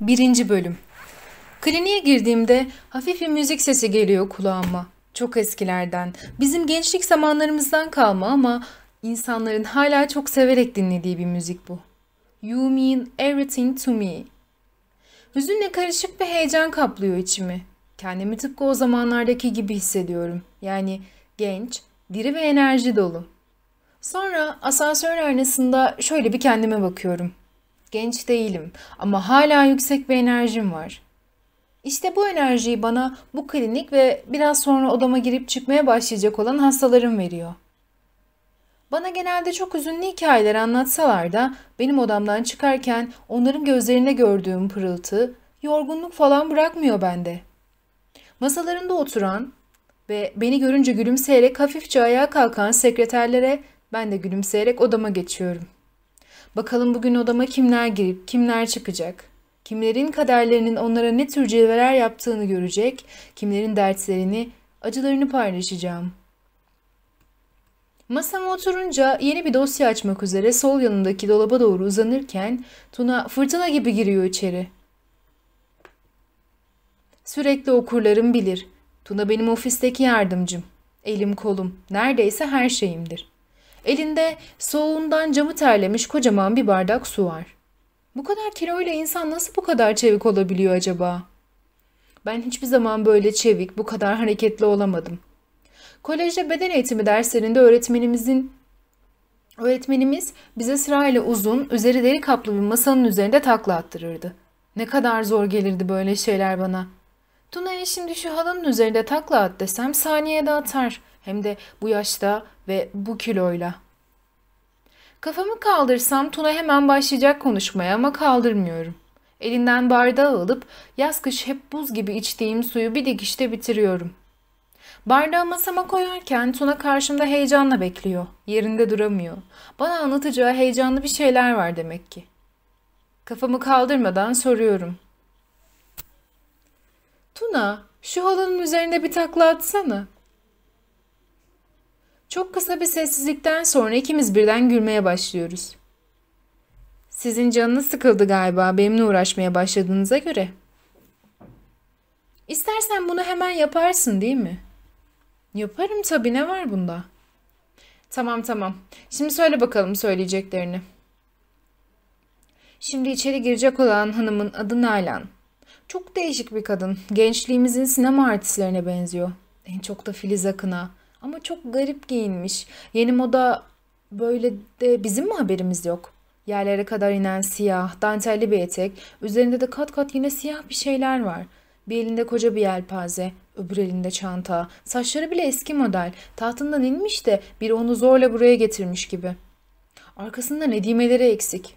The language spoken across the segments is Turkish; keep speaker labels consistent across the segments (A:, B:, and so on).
A: 1. Bölüm Kliniğe girdiğimde hafif bir müzik sesi geliyor kulağıma. Çok eskilerden, bizim gençlik zamanlarımızdan kalma ama insanların hala çok severek dinlediği bir müzik bu. You mean everything to me. Hüzünle karışık bir heyecan kaplıyor içimi. Kendimi tıpkı o zamanlardaki gibi hissediyorum. Yani genç, diri ve enerji dolu. Sonra asansör aynasında şöyle bir kendime bakıyorum. Genç değilim ama hala yüksek bir enerjim var. İşte bu enerjiyi bana bu klinik ve biraz sonra odama girip çıkmaya başlayacak olan hastalarım veriyor. Bana genelde çok üzünlü hikayeler anlatsalar da benim odamdan çıkarken onların gözlerinde gördüğüm pırıltı, yorgunluk falan bırakmıyor bende. Masalarında oturan ve beni görünce gülümseyerek hafifçe ayağa kalkan sekreterlere ben de gülümseyerek odama geçiyorum.'' Bakalım bugün odama kimler girip kimler çıkacak. Kimlerin kaderlerinin onlara ne tür cilveler yaptığını görecek, kimlerin dertlerini, acılarını paylaşacağım. Masama oturunca yeni bir dosya açmak üzere sol yanındaki dolaba doğru uzanırken Tuna fırtına gibi giriyor içeri. Sürekli okurlarım bilir. Tuna benim ofisteki yardımcım. Elim kolum, neredeyse her şeyimdir. Elinde soğuğundan camı terlemiş kocaman bir bardak su var. Bu kadar kiloyla insan nasıl bu kadar çevik olabiliyor acaba? Ben hiçbir zaman böyle çevik, bu kadar hareketli olamadım. Kolejde beden eğitimi derslerinde öğretmenimizin öğretmenimiz bize sırayla uzun, üzeri deri kaplı bir masanın üzerinde takla attırırdı. Ne kadar zor gelirdi böyle şeyler bana. Tuna'ya şimdi şu halının üzerinde takla at desem saniyede atar. Hem de bu yaşta ve bu kiloyla. Kafamı kaldırsam Tuna hemen başlayacak konuşmaya ama kaldırmıyorum. Elinden bardağı alıp yaz kış hep buz gibi içtiğim suyu bir dikişte bitiriyorum. Bardağı masama koyarken Tuna karşımda heyecanla bekliyor. Yerinde duramıyor. Bana anlatacağı heyecanlı bir şeyler var demek ki. Kafamı kaldırmadan soruyorum. Tuna, şu halının üzerinde bir takla atsana. Çok kısa bir sessizlikten sonra ikimiz birden gülmeye başlıyoruz. Sizin canınız sıkıldı galiba benimle uğraşmaya başladığınıza göre. İstersen bunu hemen yaparsın değil mi? Yaparım tabii ne var bunda? Tamam tamam. Şimdi söyle bakalım söyleyeceklerini. Şimdi içeri girecek olan hanımın adı Nalan. Çok değişik bir kadın. Gençliğimizin sinema artistlerine benziyor. En çok da Filiz Akın'a. Ama çok garip giyinmiş. Yeni moda böyle de bizim mi haberimiz yok? Yerlere kadar inen siyah, dantelli bir etek, üzerinde de kat kat yine siyah bir şeyler var. Bir elinde koca bir yelpaze, öbür elinde çanta, saçları bile eski model, tahtından inmiş de biri onu zorla buraya getirmiş gibi. Arkasında nedimeleri eksik.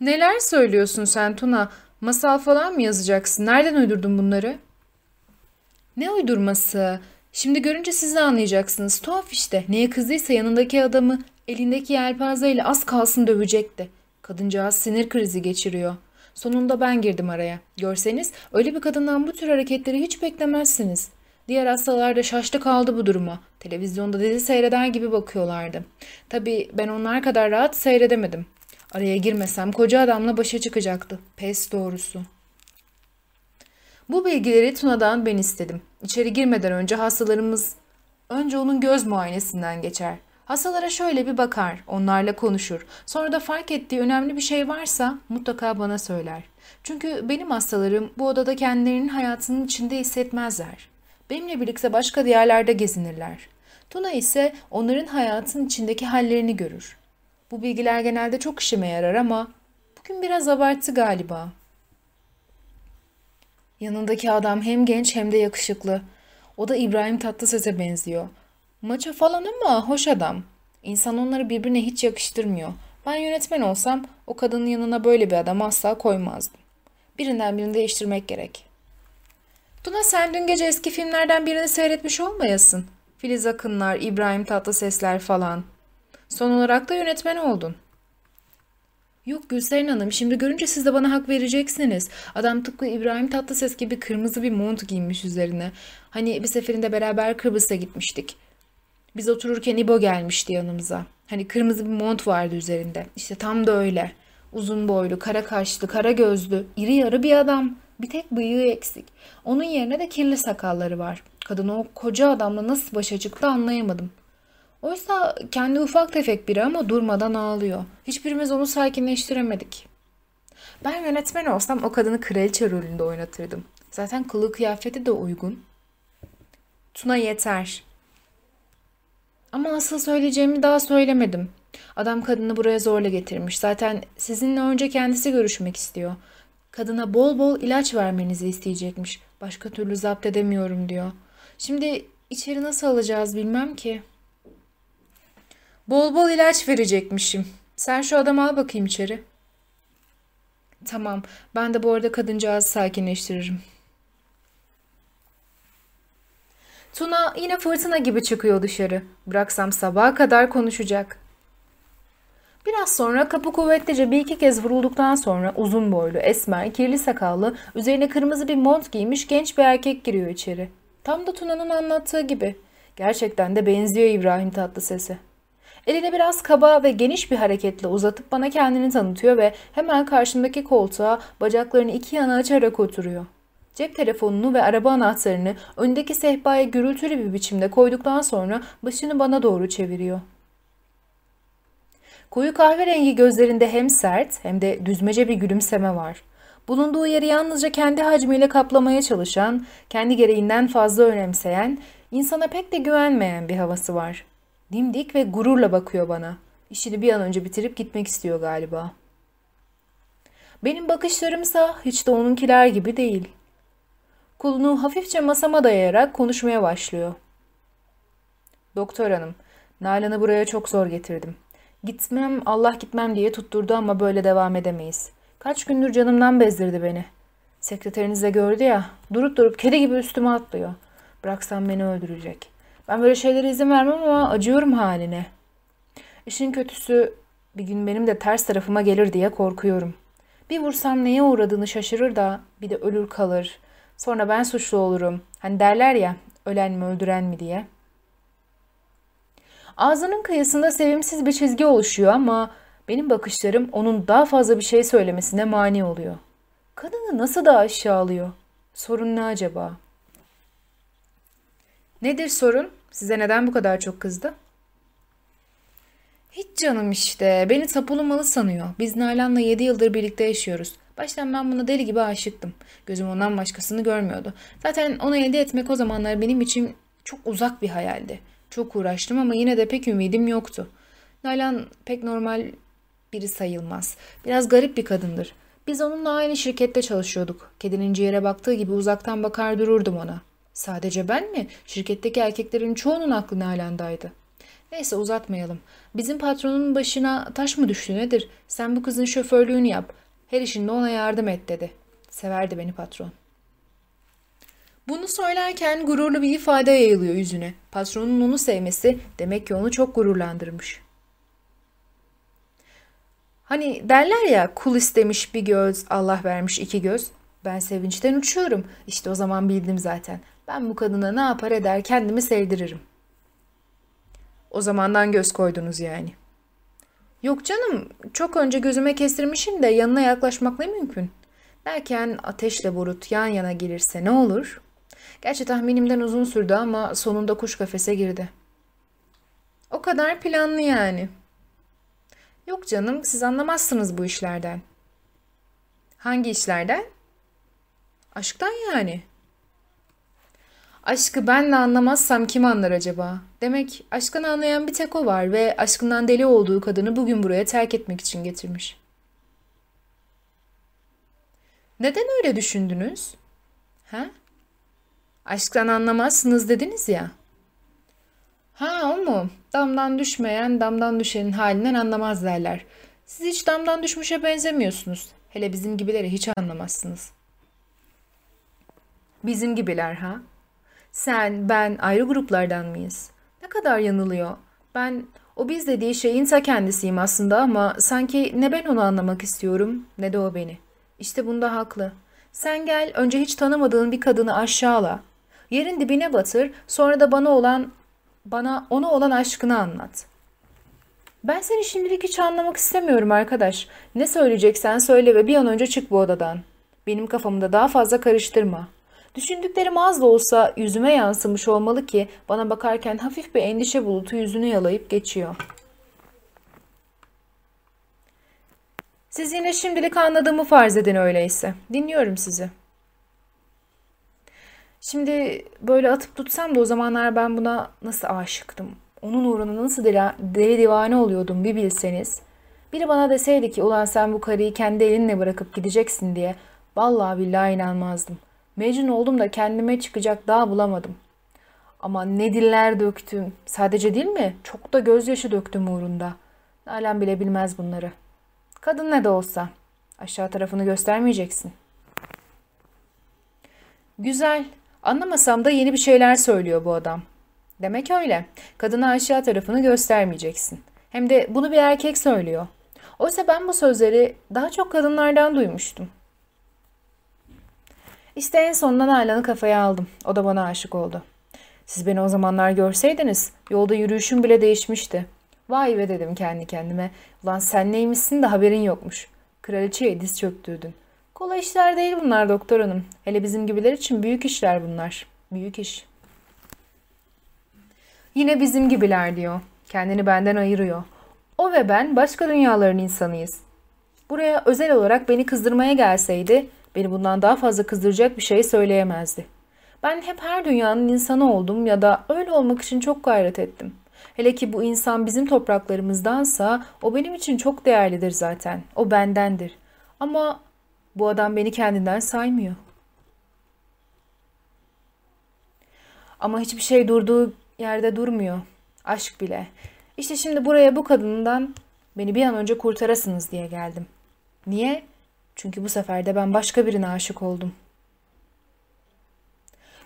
A: Neler söylüyorsun sen Tuna? Masal falan mı yazacaksın? Nereden uydurdun bunları? Ne uydurması? Şimdi görünce siz de anlayacaksınız. Tuhaf işte. Neye kızdıysa yanındaki adamı elindeki yelpazeyle az kalsın dövecekti. Kadıncağız sinir krizi geçiriyor. Sonunda ben girdim araya. Görseniz öyle bir kadından bu tür hareketleri hiç beklemezsiniz. Diğer hastalar da şaştı kaldı bu duruma. Televizyonda dizi seyreder gibi bakıyorlardı. Tabii ben onlar kadar rahat seyredemedim. Araya girmesem koca adamla başa çıkacaktı. Pes doğrusu. Bu bilgileri Tuna'dan ben istedim. İçeri girmeden önce hastalarımız önce onun göz muayenesinden geçer. Hastalara şöyle bir bakar, onlarla konuşur. Sonra da fark ettiği önemli bir şey varsa mutlaka bana söyler. Çünkü benim hastalarım bu odada kendilerinin hayatının içinde hissetmezler. Benimle birlikte başka diyarlarda gezinirler. Tuna ise onların hayatın içindeki hallerini görür. Bu bilgiler genelde çok işime yarar ama bugün biraz abarttı galiba.'' Yanındaki adam hem genç hem de yakışıklı. O da İbrahim Tatlıses'e benziyor. Maça falan ama hoş adam. İnsan onları birbirine hiç yakıştırmıyor. Ben yönetmen olsam o kadının yanına böyle bir adam asla koymazdım. Birinden birini değiştirmek gerek. Tuna sen dün gece eski filmlerden birini seyretmiş olmayasın. Filiz Akınlar, İbrahim Tatlısesler falan. Son olarak da yönetmen oldun. Yok Gülseren Hanım şimdi görünce siz de bana hak vereceksiniz. Adam tıpkı İbrahim Tatlıses gibi kırmızı bir mont giymiş üzerine. Hani bir seferinde beraber Kıbrıs'a gitmiştik. Biz otururken İbo gelmişti yanımıza. Hani kırmızı bir mont vardı üzerinde. İşte tam da öyle. Uzun boylu, kara kaşlı, kara gözlü, iri yarı bir adam. Bir tek bıyığı eksik. Onun yerine de kirli sakalları var. Kadın o koca adamla nasıl başa çıktı anlayamadım. Oysa kendi ufak tefek biri ama durmadan ağlıyor. Hiçbirimiz onu sakinleştiremedik. Ben yönetmen olsam o kadını kraliçe rolünde oynatırdım. Zaten kılığı kıyafeti de uygun. Tuna yeter. Ama asıl söyleyeceğimi daha söylemedim. Adam kadını buraya zorla getirmiş. Zaten sizinle önce kendisi görüşmek istiyor. Kadına bol bol ilaç vermenizi isteyecekmiş. Başka türlü zapt edemiyorum diyor. Şimdi içeri nasıl alacağız bilmem ki. Bol bol ilaç verecekmişim. Sen şu adamı al bakayım içeri. Tamam. Ben de bu arada kadıncağızı sakinleştiririm. Tuna yine fırtına gibi çıkıyor dışarı. Bıraksam sabaha kadar konuşacak. Biraz sonra kapı kuvvetlice bir iki kez vurulduktan sonra uzun boylu, esmer, kirli sakallı, üzerine kırmızı bir mont giymiş genç bir erkek giriyor içeri. Tam da Tuna'nın anlattığı gibi. Gerçekten de benziyor İbrahim Tatlıses'e. Elini biraz kaba ve geniş bir hareketle uzatıp bana kendini tanıtıyor ve hemen karşımdaki koltuğa bacaklarını iki yana açarak oturuyor. Cep telefonunu ve araba anahtarını öndeki sehpaya gürültülü bir biçimde koyduktan sonra başını bana doğru çeviriyor. Koyu kahverengi gözlerinde hem sert hem de düzmece bir gülümseme var. Bulunduğu yeri yalnızca kendi hacmiyle kaplamaya çalışan, kendi gereğinden fazla önemseyen, insana pek de güvenmeyen bir havası var. Dimdik ve gururla bakıyor bana. İşini bir an önce bitirip gitmek istiyor galiba. Benim bakışlarımsa hiç de onunkiler gibi değil. Kolunu hafifçe masama dayayarak konuşmaya başlıyor. Doktor hanım, Nalan'ı buraya çok zor getirdim. Gitmem, Allah gitmem diye tutturdu ama böyle devam edemeyiz. Kaç gündür canımdan bezdirdi beni. Sekreteriniz de gördü ya, durup durup kedi gibi üstüme atlıyor. Bıraksam beni öldürecek. Ben böyle şeylere izin vermem ama acıyorum haline. İşin kötüsü bir gün benim de ters tarafıma gelir diye korkuyorum. Bir vursam neye uğradığını şaşırır da bir de ölür kalır. Sonra ben suçlu olurum. Hani derler ya ölen mi öldüren mi diye. Ağzının kıyısında sevimsiz bir çizgi oluşuyor ama benim bakışlarım onun daha fazla bir şey söylemesine mani oluyor. Kadını nasıl da aşağılıyor? Sorun ne acaba? Nedir sorun? Size neden bu kadar çok kızdı? Hiç canım işte. Beni tapulu malı sanıyor. Biz Nalan'la 7 yıldır birlikte yaşıyoruz. Baştan ben buna deli gibi aşıktım. Gözüm ondan başkasını görmüyordu. Zaten onu elde etmek o zamanlar benim için çok uzak bir hayaldi. Çok uğraştım ama yine de pek ümidim yoktu. Nalan pek normal biri sayılmaz. Biraz garip bir kadındır. Biz onunla aynı şirkette çalışıyorduk. Kedinin ciğere baktığı gibi uzaktan bakar dururdum ona. Sadece ben mi? Şirketteki erkeklerin çoğunun aklı Nalan'daydı. Neyse uzatmayalım. Bizim patronun başına taş mı düştü nedir? Sen bu kızın şoförlüğünü yap. Her işinde ona yardım et dedi. Severdi beni patron. Bunu söylerken gururlu bir ifade yayılıyor yüzüne. Patronun onu sevmesi demek ki onu çok gururlandırmış. Hani derler ya kul istemiş bir göz, Allah vermiş iki göz. Ben sevinçten uçuyorum. İşte o zaman bildim zaten. Ben bu kadına ne yapar eder kendimi sevdiririm. O zamandan göz koydunuz yani. Yok canım, çok önce gözüme kestirmişim de yanına yaklaşmak ne mümkün? Derken ateşle burut yan yana gelirse ne olur? Gerçi tahminimden uzun sürdü ama sonunda kuş kafese girdi. O kadar planlı yani. Yok canım, siz anlamazsınız bu işlerden. Hangi işlerden? Aşktan yani. Aşkı benle anlamazsam kim anlar acaba? Demek aşkın anlayan bir tek o var ve aşkından deli olduğu kadını bugün buraya terk etmek için getirmiş. Neden öyle düşündünüz? Ha? Aşktan anlamazsınız dediniz ya. Ha o mu? Damdan düşmeyen damdan düşenin halinden anlamaz derler. Siz hiç damdan düşmüşe benzemiyorsunuz. Hele bizim gibileri hiç anlamazsınız. Bizim gibiler ha? Sen, ben ayrı gruplardan mıyız? Ne kadar yanılıyor. Ben o biz dediği şeyin ta kendisiyim aslında ama sanki ne ben onu anlamak istiyorum ne de o beni. İşte bunda haklı. Sen gel önce hiç tanımadığın bir kadını aşağıla. Yerin dibine batır sonra da bana olan bana ona olan aşkını anlat. Ben seni şimdilik hiç anlamak istemiyorum arkadaş. Ne söyleyeceksen söyle ve bir an önce çık bu odadan. Benim kafamda daha fazla karıştırma. Düşündüklerim az da olsa yüzüme yansımış olmalı ki bana bakarken hafif bir endişe bulutu yüzünü yalayıp geçiyor. Siz yine şimdilik anladığımı farz edin öyleyse. Dinliyorum sizi. Şimdi böyle atıp tutsam da o zamanlar ben buna nasıl aşıktım. Onun uğruna nasıl deli, deli divane oluyordum bir bilseniz. Biri bana deseydi ki ulan sen bu karıyı kendi elinle bırakıp gideceksin diye vallahi billahi inanmazdım. Mecnun oldum da kendime çıkacak daha bulamadım. Ama ne diller döktüm. Sadece değil mi? Çok da gözyaşı döktüm uğrunda. Alem bile bilmez bunları. Kadın ne de olsa. Aşağı tarafını göstermeyeceksin. Güzel. Anlamasam da yeni bir şeyler söylüyor bu adam. Demek öyle. Kadına aşağı tarafını göstermeyeceksin. Hem de bunu bir erkek söylüyor. Oysa ben bu sözleri daha çok kadınlardan duymuştum. İşte en sonunda Nalan'ı kafaya aldım. O da bana aşık oldu. Siz beni o zamanlar görseydiniz yolda yürüyüşüm bile değişmişti. Vay be dedim kendi kendime. Ulan sen neymişsin de haberin yokmuş. Kraliçeye diz çöktürdün. Kolay işler değil bunlar doktor hanım. Hele bizim gibiler için büyük işler bunlar. Büyük iş. Yine bizim gibiler diyor. Kendini benden ayırıyor. O ve ben başka dünyaların insanıyız. Buraya özel olarak beni kızdırmaya gelseydi beni bundan daha fazla kızdıracak bir şey söyleyemezdi. Ben hep her dünyanın insanı oldum ya da öyle olmak için çok gayret ettim. Hele ki bu insan bizim topraklarımızdansa o benim için çok değerlidir zaten. O bendendir. Ama bu adam beni kendinden saymıyor. Ama hiçbir şey durduğu yerde durmuyor. Aşk bile. İşte şimdi buraya bu kadından beni bir an önce kurtarasınız diye geldim. Niye? Çünkü bu sefer de ben başka birine aşık oldum.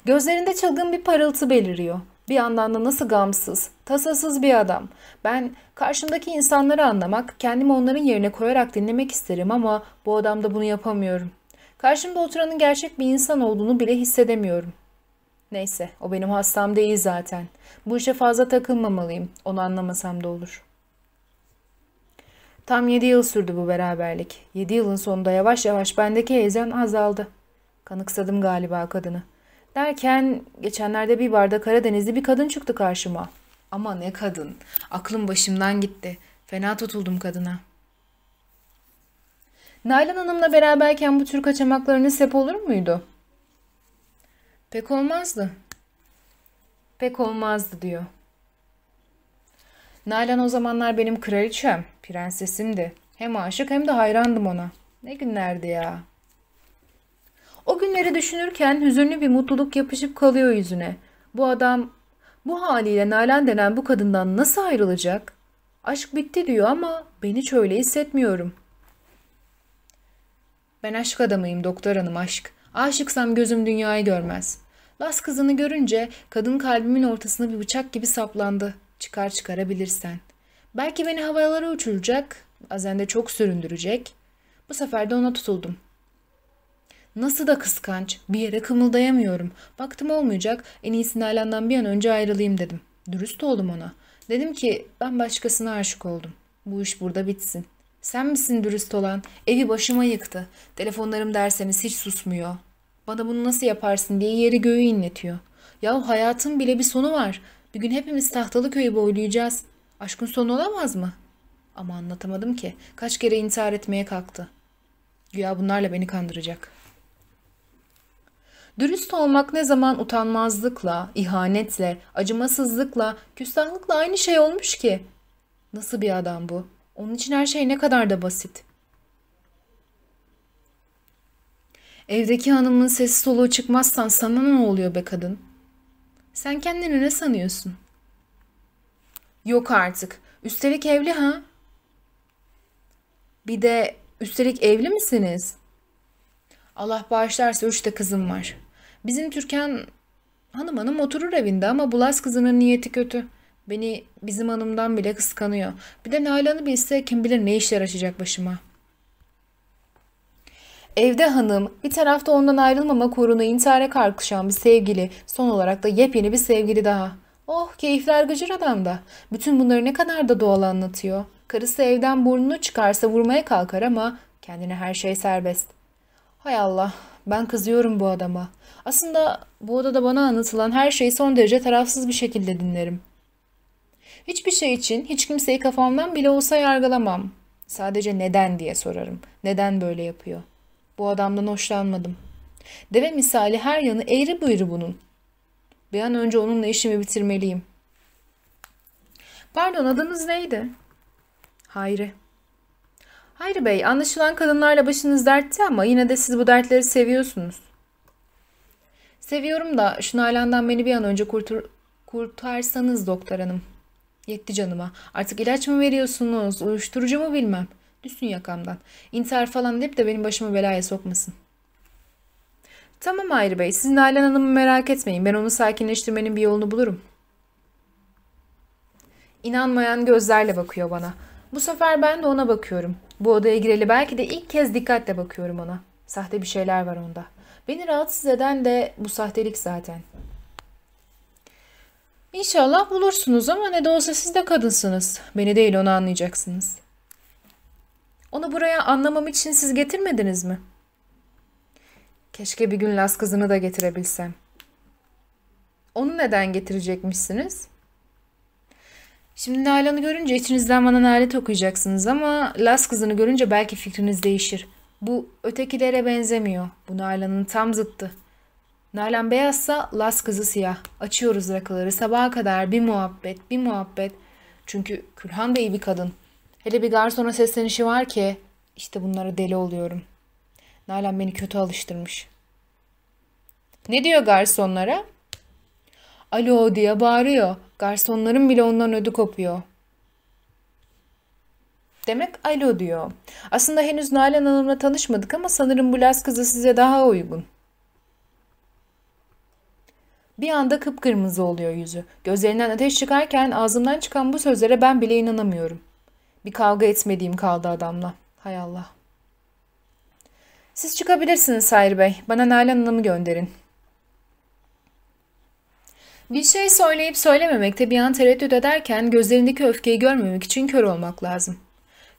A: Gözlerinde çılgın bir parıltı beliriyor. Bir yandan da nasıl gamsız, tasasız bir adam. Ben karşımdaki insanları anlamak, kendimi onların yerine koyarak dinlemek isterim ama bu adamda bunu yapamıyorum. Karşımda oturanın gerçek bir insan olduğunu bile hissedemiyorum. Neyse, o benim hastam değil zaten. Bu işe fazla takılmamalıyım. Onu anlamasam da olur. Tam yedi yıl sürdü bu beraberlik. Yedi yılın sonunda yavaş yavaş bendeki heyecan azaldı. Kanıksadım galiba kadını. Derken geçenlerde bir barda Karadenizli bir kadın çıktı karşıma. Ama ne kadın. Aklım başımdan gitti. Fena tutuldum kadına. Nalan Hanım'la beraberken bu tür kaçamaklarınız sep olur muydu? Pek olmazdı. Pek olmazdı diyor. Nalan o zamanlar benim kraliçem, prensesimdi. Hem aşık hem de hayrandım ona. Ne günlerdi ya. O günleri düşünürken hüzünlü bir mutluluk yapışıp kalıyor yüzüne. Bu adam bu haliyle Nalan denen bu kadından nasıl ayrılacak? Aşk bitti diyor ama ben hiç öyle hissetmiyorum. Ben aşk adamıyım doktor hanım aşk. Aşıksam gözüm dünyayı görmez. Las kızını görünce kadın kalbimin ortasına bir bıçak gibi saplandı. Çıkar çıkarabilirsen. Belki beni havalara uçuracak, bazen de çok süründürecek. Bu sefer de ona tutuldum. Nasıl da kıskanç. Bir yere kımıldayamıyorum. Baktım olmayacak. En iyisi Nalan'dan bir an önce ayrılayım dedim. Dürüst oldum ona. Dedim ki ben başkasına aşık oldum. Bu iş burada bitsin. Sen misin dürüst olan? Evi başıma yıktı. Telefonlarım derseniz hiç susmuyor. Bana bunu nasıl yaparsın diye yeri göğü inletiyor. Ya hayatın bile bir sonu var. Bir gün hepimiz tahtalı köyü boylayacağız. Aşkın sonu olamaz mı? Ama anlatamadım ki. Kaç kere intihar etmeye kalktı. Güya bunlarla beni kandıracak.'' Dürüst olmak ne zaman utanmazlıkla, ihanetle, acımasızlıkla, küstahlıkla aynı şey olmuş ki? Nasıl bir adam bu? Onun için her şey ne kadar da basit. Evdeki hanımın sesi soluğu çıkmazsan sana ne oluyor be kadın? Sen kendini ne sanıyorsun? Yok artık. Üstelik evli ha? Bir de üstelik evli misiniz? Allah bağışlarsa üç de kızım var. Bizim Türkan hanım hanım oturur evinde ama Bulas kızının niyeti kötü. Beni bizim hanımdan bile kıskanıyor. Bir de Nalan'ı bilse kim bilir ne işler açacak başıma. Evde hanım, bir tarafta ondan ayrılmama uğruna intihara kalkışan bir sevgili, son olarak da yepyeni bir sevgili daha. Oh keyifler gıcır adamda. Bütün bunları ne kadar da doğal anlatıyor. Karısı evden burnunu çıkarsa vurmaya kalkar ama kendine her şey serbest. Hay Allah ben kızıyorum bu adama. Aslında bu odada bana anlatılan her şeyi son derece tarafsız bir şekilde dinlerim. Hiçbir şey için hiç kimseyi kafamdan bile olsa yargılamam. Sadece neden diye sorarım. Neden böyle yapıyor? Bu adamdan hoşlanmadım. Deve misali her yanı eğri büğrü bunun. Bir an önce onunla işimi bitirmeliyim. Pardon adınız neydi? Hayri. Hayri Bey, anlaşılan kadınlarla başınız dertte ama yine de siz bu dertleri seviyorsunuz. Seviyorum da şu Nalan'dan beni bir an önce kurtur kurtarsanız doktor hanım. Yetti canıma. Artık ilaç mı veriyorsunuz, uyuşturucu mu bilmem. Düşsün yakamdan. İntihar falan deyip de benim başımı belaya sokmasın. Tamam Hayri Bey, siz Nalan Hanım'ı merak etmeyin. Ben onu sakinleştirmenin bir yolunu bulurum. İnanmayan gözlerle bakıyor bana. Bu sefer ben de ona bakıyorum. Bu odaya gireli belki de ilk kez dikkatle bakıyorum ona. Sahte bir şeyler var onda. Beni rahatsız eden de bu sahtelik zaten. İnşallah bulursunuz ama ne de olsa siz de kadınsınız. Beni değil onu anlayacaksınız. Onu buraya anlamam için siz getirmediniz mi? Keşke bir gün Las kızını da getirebilsem. Onu neden getirecekmişsiniz? Şimdi Nalan'ı görünce içinizden bana nalet okuyacaksınız ama Las kızını görünce belki fikriniz değişir. Bu ötekilere benzemiyor. Bu Nalan'ın tam zıttı. Nalan beyazsa Las kızı siyah. Açıyoruz rakıları sabaha kadar bir muhabbet bir muhabbet. Çünkü Külhan da iyi bir kadın. Hele bir garsona seslenişi var ki işte bunlara deli oluyorum. Nalan beni kötü alıştırmış. Ne diyor garsonlara? Alo diye bağırıyor. Garsonların bile ondan ödü kopuyor. Demek alo diyor. Aslında henüz Nalan Hanım'la tanışmadık ama sanırım bu Las kızı size daha uygun. Bir anda kıpkırmızı oluyor yüzü. Gözlerinden ateş çıkarken ağzımdan çıkan bu sözlere ben bile inanamıyorum. Bir kavga etmediğim kaldı adamla. Hay Allah. Siz çıkabilirsiniz Hayri Bey. Bana Nalan Hanım'ı gönderin. Bir şey söyleyip söylememekte bir an tereddüt ederken gözlerindeki öfkeyi görmemek için kör olmak lazım.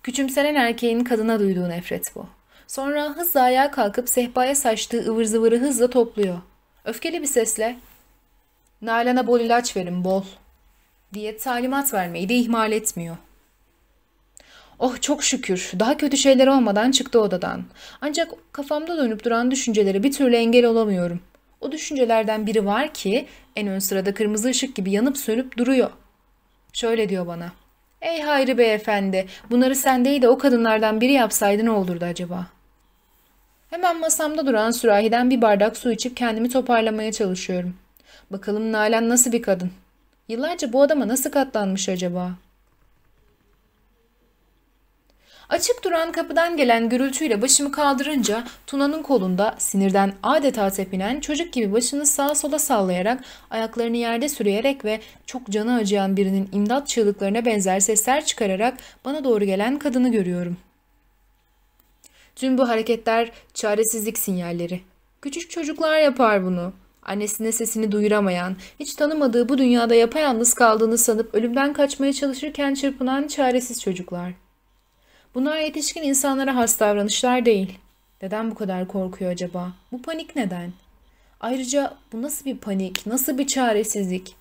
A: Küçümsenen erkeğin kadına duyduğu nefret bu. Sonra hızla ayağa kalkıp sehpaya saçtığı ıvır zıvırı hızla topluyor. Öfkeli bir sesle Nalan'a bol ilaç verin bol diye talimat vermeyi de ihmal etmiyor. Oh çok şükür daha kötü şeyler olmadan çıktı odadan. Ancak kafamda dönüp duran düşüncelere bir türlü engel olamıyorum. O düşüncelerden biri var ki en ön sırada kırmızı ışık gibi yanıp sönüp duruyor. Şöyle diyor bana. Ey Hayri beyefendi bunları sen değil de o kadınlardan biri yapsaydı ne olurdu acaba? Hemen masamda duran sürahiden bir bardak su içip kendimi toparlamaya çalışıyorum. Bakalım Nalan nasıl bir kadın? Yıllarca bu adama nasıl katlanmış acaba?'' Açık duran kapıdan gelen gürültüyle başımı kaldırınca Tuna'nın kolunda sinirden adeta tepinen çocuk gibi başını sağa sola sallayarak ayaklarını yerde sürüyerek ve çok canı acıyan birinin imdat çığlıklarına benzer sesler çıkararak bana doğru gelen kadını görüyorum. Tüm bu hareketler çaresizlik sinyalleri. Küçük çocuklar yapar bunu. Annesine sesini duyuramayan, hiç tanımadığı bu dünyada yapayalnız kaldığını sanıp ölümden kaçmaya çalışırken çırpınan çaresiz çocuklar.'' Bunlar yetişkin insanlara has davranışlar değil. Neden bu kadar korkuyor acaba? Bu panik neden? Ayrıca bu nasıl bir panik, nasıl bir çaresizlik?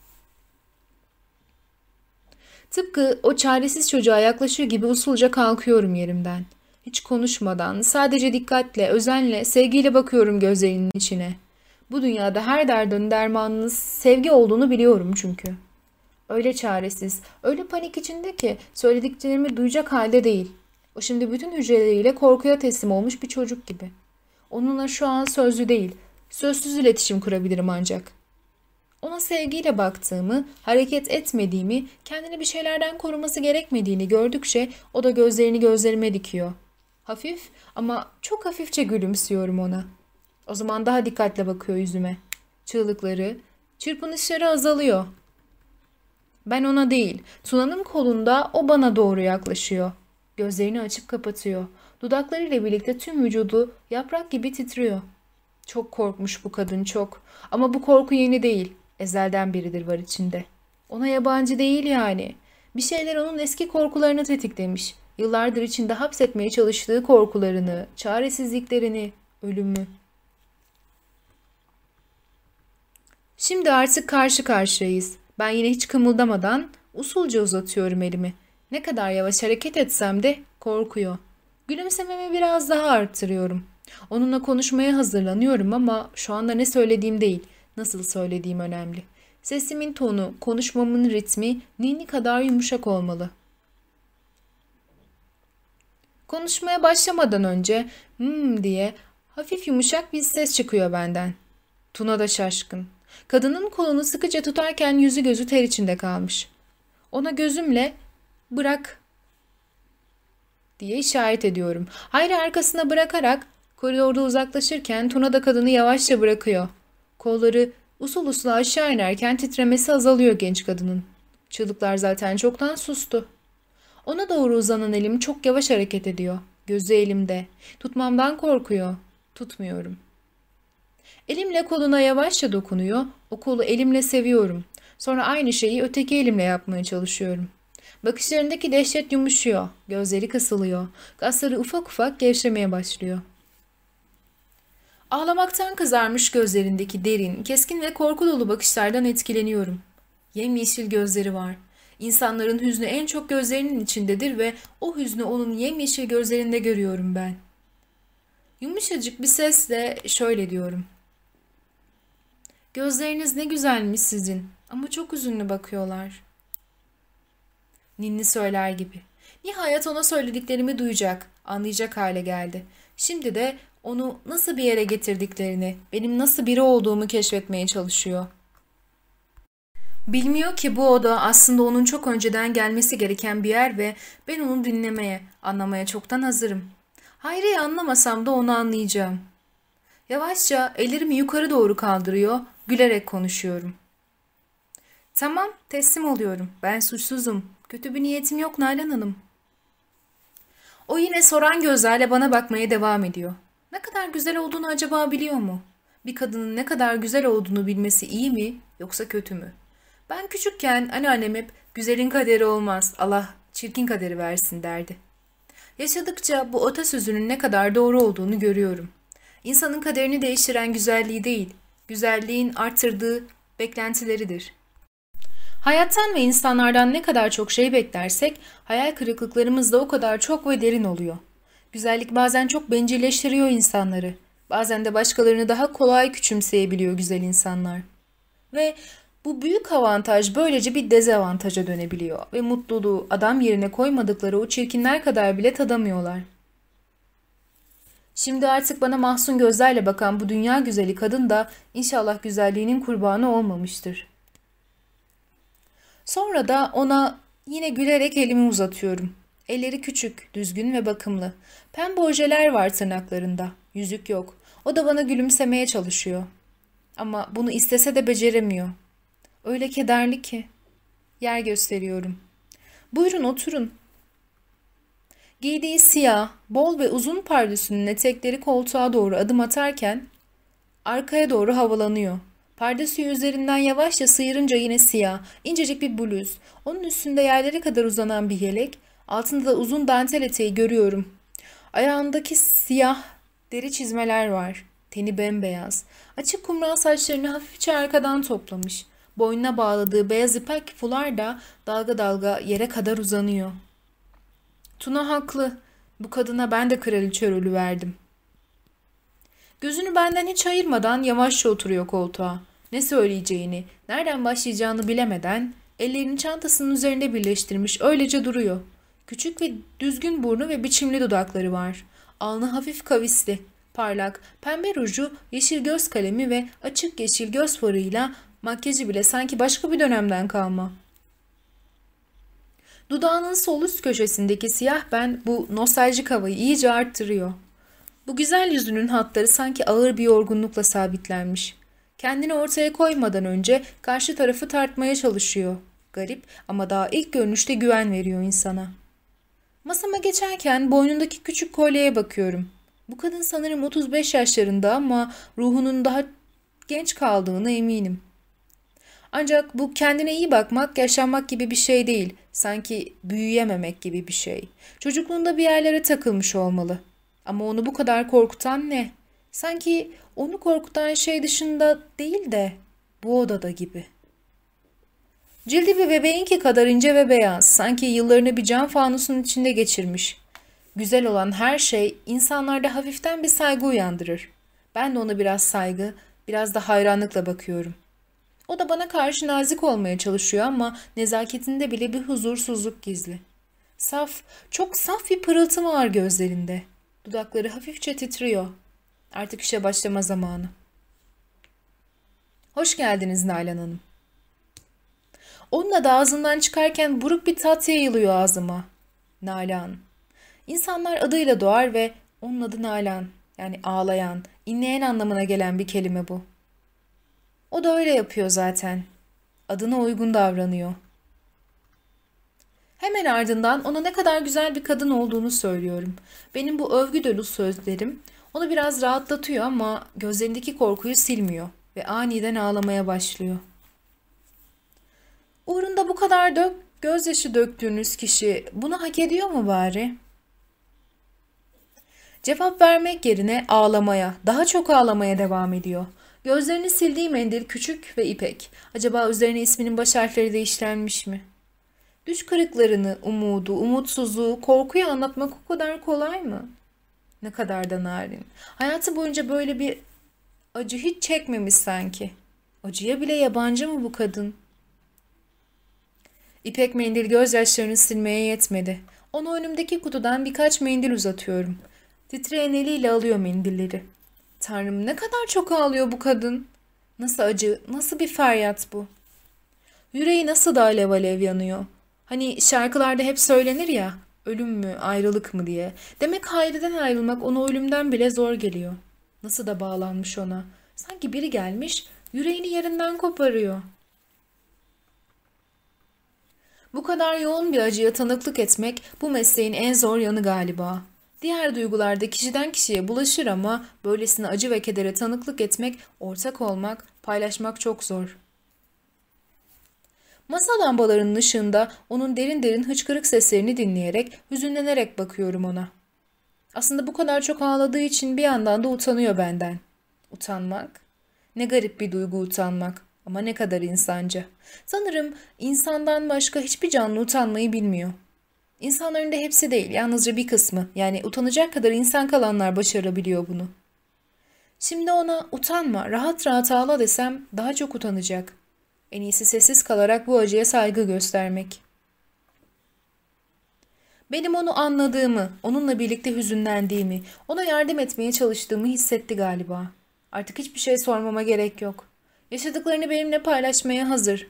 A: Tıpkı o çaresiz çocuğa yaklaşır gibi usulca kalkıyorum yerimden. Hiç konuşmadan, sadece dikkatle, özenle, sevgiyle bakıyorum gözlerinin içine. Bu dünyada her derdin dermanınız sevgi olduğunu biliyorum çünkü. Öyle çaresiz, öyle panik içinde ki söylediklerimi duyacak halde değil. O şimdi bütün hücreleriyle korkuya teslim olmuş bir çocuk gibi. Onunla şu an sözlü değil, sözsüz iletişim kurabilirim ancak. Ona sevgiyle baktığımı, hareket etmediğimi, kendini bir şeylerden koruması gerekmediğini gördükçe o da gözlerini gözlerime dikiyor. Hafif ama çok hafifçe gülümsüyorum ona. O zaman daha dikkatle bakıyor yüzüme. Çığlıkları, çırpınışları azalıyor. Ben ona değil, Tuna'nın kolunda o bana doğru yaklaşıyor. Gözlerini açıp kapatıyor. Dudaklarıyla birlikte tüm vücudu yaprak gibi titriyor. Çok korkmuş bu kadın çok. Ama bu korku yeni değil. Ezelden biridir var içinde. Ona yabancı değil yani. Bir şeyler onun eski korkularını tetiklemiş. Yıllardır içinde hapsetmeye çalıştığı korkularını, çaresizliklerini, ölümü. Şimdi artık karşı karşıyayız. Ben yine hiç kımıldamadan usulca uzatıyorum elimi. Ne kadar yavaş hareket etsem de korkuyor. Gülümsememi biraz daha arttırıyorum. Onunla konuşmaya hazırlanıyorum ama şu anda ne söylediğim değil, nasıl söylediğim önemli. Sesimin tonu, konuşmamın ritmi ninni kadar yumuşak olmalı. Konuşmaya başlamadan önce hmm diye hafif yumuşak bir ses çıkıyor benden. Tuna da şaşkın. Kadının kolunu sıkıca tutarken yüzü gözü ter içinde kalmış. Ona gözümle bırak diye işaret ediyorum. Hayri arkasına bırakarak koridorda uzaklaşırken Tuna da kadını yavaşça bırakıyor. Kolları usul usul aşağı inerken titremesi azalıyor genç kadının. Çığlıklar zaten çoktan sustu. Ona doğru uzanan elim çok yavaş hareket ediyor. Gözü elimde. Tutmamdan korkuyor. Tutmuyorum. Elimle koluna yavaşça dokunuyor. O kolu elimle seviyorum. Sonra aynı şeyi öteki elimle yapmaya çalışıyorum. Bakışlarındaki dehşet yumuşuyor. Gözleri kısılıyor. Kasları ufak ufak gevşemeye başlıyor. Ağlamaktan kızarmış gözlerindeki derin, keskin ve korku dolu bakışlardan etkileniyorum. Yemyeşil gözleri var. İnsanların hüznü en çok gözlerinin içindedir ve o hüznü onun yemyeşil gözlerinde görüyorum ben. Yumuşacık bir sesle şöyle diyorum. Gözleriniz ne güzelmiş sizin ama çok üzünlü bakıyorlar. Ninni söyler gibi. Nihayet ona söylediklerimi duyacak, anlayacak hale geldi. Şimdi de onu nasıl bir yere getirdiklerini, benim nasıl biri olduğumu keşfetmeye çalışıyor. Bilmiyor ki bu oda aslında onun çok önceden gelmesi gereken bir yer ve ben onu dinlemeye, anlamaya çoktan hazırım. Hayri'yi anlamasam da onu anlayacağım. Yavaşça ellerimi yukarı doğru kaldırıyor, gülerek konuşuyorum. Tamam, teslim oluyorum. Ben suçsuzum. Kötü bir niyetim yok Nalan Hanım. O yine soran gözlerle bana bakmaya devam ediyor. Ne kadar güzel olduğunu acaba biliyor mu? Bir kadının ne kadar güzel olduğunu bilmesi iyi mi yoksa kötü mü? Ben küçükken anneannem hep güzelin kaderi olmaz Allah çirkin kaderi versin derdi. Yaşadıkça bu atasözünün ne kadar doğru olduğunu görüyorum. İnsanın kaderini değiştiren güzelliği değil, güzelliğin arttırdığı beklentileridir. Hayattan ve insanlardan ne kadar çok şey beklersek hayal kırıklıklarımız da o kadar çok ve derin oluyor. Güzellik bazen çok bencilleştiriyor insanları. Bazen de başkalarını daha kolay küçümseyebiliyor güzel insanlar. Ve bu büyük avantaj böylece bir dezavantaja dönebiliyor ve mutluluğu adam yerine koymadıkları o çirkinler kadar bile tadamıyorlar. Şimdi artık bana mahzun gözlerle bakan bu dünya güzeli kadın da inşallah güzelliğinin kurbanı olmamıştır. Sonra da ona yine gülerek elimi uzatıyorum. Elleri küçük, düzgün ve bakımlı. Pembe ojeler var tırnaklarında. Yüzük yok. O da bana gülümsemeye çalışıyor. Ama bunu istese de beceremiyor. Öyle kederli ki. Yer gösteriyorum. Buyurun oturun. Giydiği siyah, bol ve uzun pardüsünün etekleri koltuğa doğru adım atarken arkaya doğru havalanıyor. Pardesü üzerinden yavaşça sıyırınca yine siyah, incecik bir bluz. Onun üstünde yerlere kadar uzanan bir yelek, altında da uzun dantel eteği görüyorum. Ayağındaki siyah deri çizmeler var. Teni bembeyaz. Açık kumral saçlarını hafifçe arkadan toplamış. Boynuna bağladığı beyaz ipek fular da dalga dalga yere kadar uzanıyor. Tuna haklı. Bu kadına ben de kraliçe rolü verdim. Gözünü benden hiç ayırmadan yavaşça oturuyor koltuğa. Ne söyleyeceğini, nereden başlayacağını bilemeden ellerini çantasının üzerinde birleştirmiş öylece duruyor. Küçük ve düzgün burnu ve biçimli dudakları var. Alnı hafif kavisli, parlak, pembe ruju, yeşil göz kalemi ve açık yeşil göz farıyla makyajı bile sanki başka bir dönemden kalma. Dudağının sol üst köşesindeki siyah ben bu nostaljik havayı iyice arttırıyor. Bu güzel yüzünün hatları sanki ağır bir yorgunlukla sabitlenmiş. Kendini ortaya koymadan önce karşı tarafı tartmaya çalışıyor. Garip ama daha ilk görünüşte güven veriyor insana. Masama geçerken boynundaki küçük kolyeye bakıyorum. Bu kadın sanırım 35 yaşlarında ama ruhunun daha genç kaldığını eminim. Ancak bu kendine iyi bakmak, yaşanmak gibi bir şey değil. Sanki büyüyememek gibi bir şey. Çocukluğunda bir yerlere takılmış olmalı. Ama onu bu kadar korkutan ne? Sanki onu korkutan şey dışında değil de bu odada gibi. Cildi bir bebeğinki kadar ince ve beyaz. Sanki yıllarını bir cam fanusun içinde geçirmiş. Güzel olan her şey insanlarda hafiften bir saygı uyandırır. Ben de ona biraz saygı, biraz da hayranlıkla bakıyorum. O da bana karşı nazik olmaya çalışıyor ama nezaketinde bile bir huzursuzluk gizli. Saf, çok saf bir pırıltı var gözlerinde. Dudakları hafifçe titriyor. Artık işe başlama zamanı. Hoş geldiniz Nalan Hanım. Onunla da ağzından çıkarken buruk bir tat yayılıyor ağzıma. Nalan. İnsanlar adıyla doğar ve onun adı Nalan. Yani ağlayan, inleyen anlamına gelen bir kelime bu. O da öyle yapıyor zaten. Adına uygun davranıyor. Hemen ardından ona ne kadar güzel bir kadın olduğunu söylüyorum. Benim bu övgü dolu sözlerim onu biraz rahatlatıyor ama gözlerindeki korkuyu silmiyor ve aniden ağlamaya başlıyor. Uğrunda bu kadar dök, gözyaşı döktüğünüz kişi bunu hak ediyor mu bari? Cevap vermek yerine ağlamaya, daha çok ağlamaya devam ediyor. Gözlerini sildiği mendil küçük ve ipek. Acaba üzerine isminin baş harfleri de işlenmiş mi? Düş kırıklarını, umudu, umutsuzluğu, korkuyu anlatmak o kadar kolay mı? Ne kadar da narin. Hayatı boyunca böyle bir acı hiç çekmemiş sanki. Acıya bile yabancı mı bu kadın? İpek mendil gözyaşlarını silmeye yetmedi. Ona önümdeki kutudan birkaç mendil uzatıyorum. Titreyen eliyle alıyor mendilleri. Tanrım ne kadar çok ağlıyor bu kadın. Nasıl acı, nasıl bir feryat bu. Yüreği nasıl da alev alev yanıyor. Hani şarkılarda hep söylenir ya, ölüm mü, ayrılık mı diye. Demek Hayri'den ayrılmak ona ölümden bile zor geliyor. Nasıl da bağlanmış ona. Sanki biri gelmiş, yüreğini yerinden koparıyor. Bu kadar yoğun bir acıya tanıklık etmek bu mesleğin en zor yanı galiba. Diğer duygularda kişiden kişiye bulaşır ama böylesine acı ve kedere tanıklık etmek, ortak olmak, paylaşmak çok zor. Masa lambalarının ışığında onun derin derin hıçkırık seslerini dinleyerek, hüzünlenerek bakıyorum ona. Aslında bu kadar çok ağladığı için bir yandan da utanıyor benden. Utanmak? Ne garip bir duygu utanmak. Ama ne kadar insanca. Sanırım insandan başka hiçbir canlı utanmayı bilmiyor. İnsanların da hepsi değil, yalnızca bir kısmı. Yani utanacak kadar insan kalanlar başarabiliyor bunu. Şimdi ona utanma, rahat rahat ağla desem daha çok utanacak. En iyisi sessiz kalarak bu acıya saygı göstermek. Benim onu anladığımı, onunla birlikte hüzünlendiğimi, ona yardım etmeye çalıştığımı hissetti galiba. Artık hiçbir şey sormama gerek yok. Yaşadıklarını benimle paylaşmaya hazır.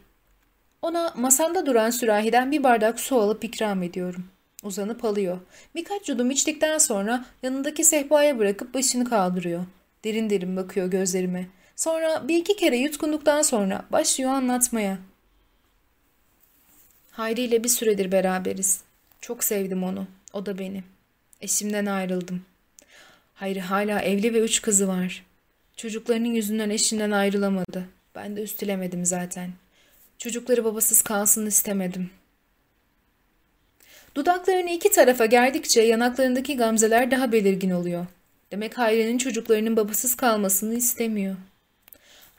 A: Ona masamda duran sürahiden bir bardak su alıp ikram ediyorum. Uzanıp alıyor. Birkaç yudum içtikten sonra yanındaki sehpaya bırakıp başını kaldırıyor. Derin derin bakıyor gözlerime. Sonra bir iki kere yutkunduktan sonra başlıyor anlatmaya. Hayri ile bir süredir beraberiz. Çok sevdim onu. O da beni. Eşimden ayrıldım. Hayri hala evli ve üç kızı var. Çocuklarının yüzünden eşinden ayrılamadı. Ben de üstülemedim zaten. Çocukları babasız kalsın istemedim. Dudaklarını iki tarafa gerdikçe yanaklarındaki gamzeler daha belirgin oluyor. Demek Hayri'nin çocuklarının babasız kalmasını istemiyor.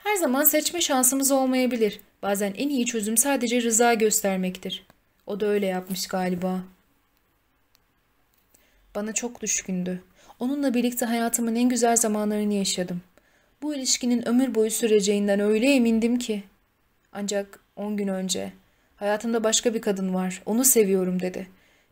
A: Her zaman seçme şansımız olmayabilir. Bazen en iyi çözüm sadece rıza göstermektir. O da öyle yapmış galiba. Bana çok düşkündü. Onunla birlikte hayatımın en güzel zamanlarını yaşadım. Bu ilişkinin ömür boyu süreceğinden öyle emindim ki. Ancak on gün önce hayatımda başka bir kadın var. Onu seviyorum dedi.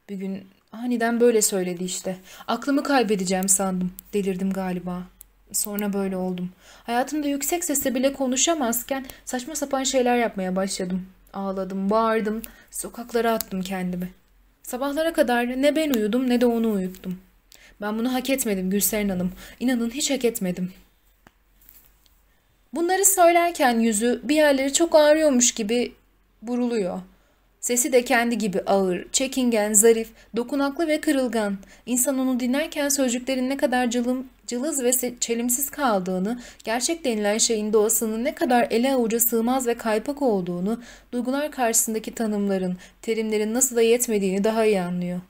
A: Bir gün aniden böyle söyledi işte. Aklımı kaybedeceğim sandım. Delirdim galiba. Sonra böyle oldum. Hayatımda yüksek sesle bile konuşamazken saçma sapan şeyler yapmaya başladım. Ağladım, bağırdım, sokaklara attım kendimi. Sabahlara kadar ne ben uyudum ne de onu uyuttum. Ben bunu hak etmedim Gülseren Hanım. İnanın hiç hak etmedim.'' Bunları söylerken yüzü bir yerleri çok ağrıyormuş gibi buruluyor. Sesi de kendi gibi ağır, çekingen, zarif, dokunaklı ve kırılgan. İnsan onu dinlerken sözcüklerin ne kadar cılım, cılız ve çelimsiz kaldığını, gerçek denilen şeyin doğasının ne kadar ele avuca sığmaz ve kaypak olduğunu, duygular karşısındaki tanımların, terimlerin nasıl da yetmediğini daha iyi anlıyor.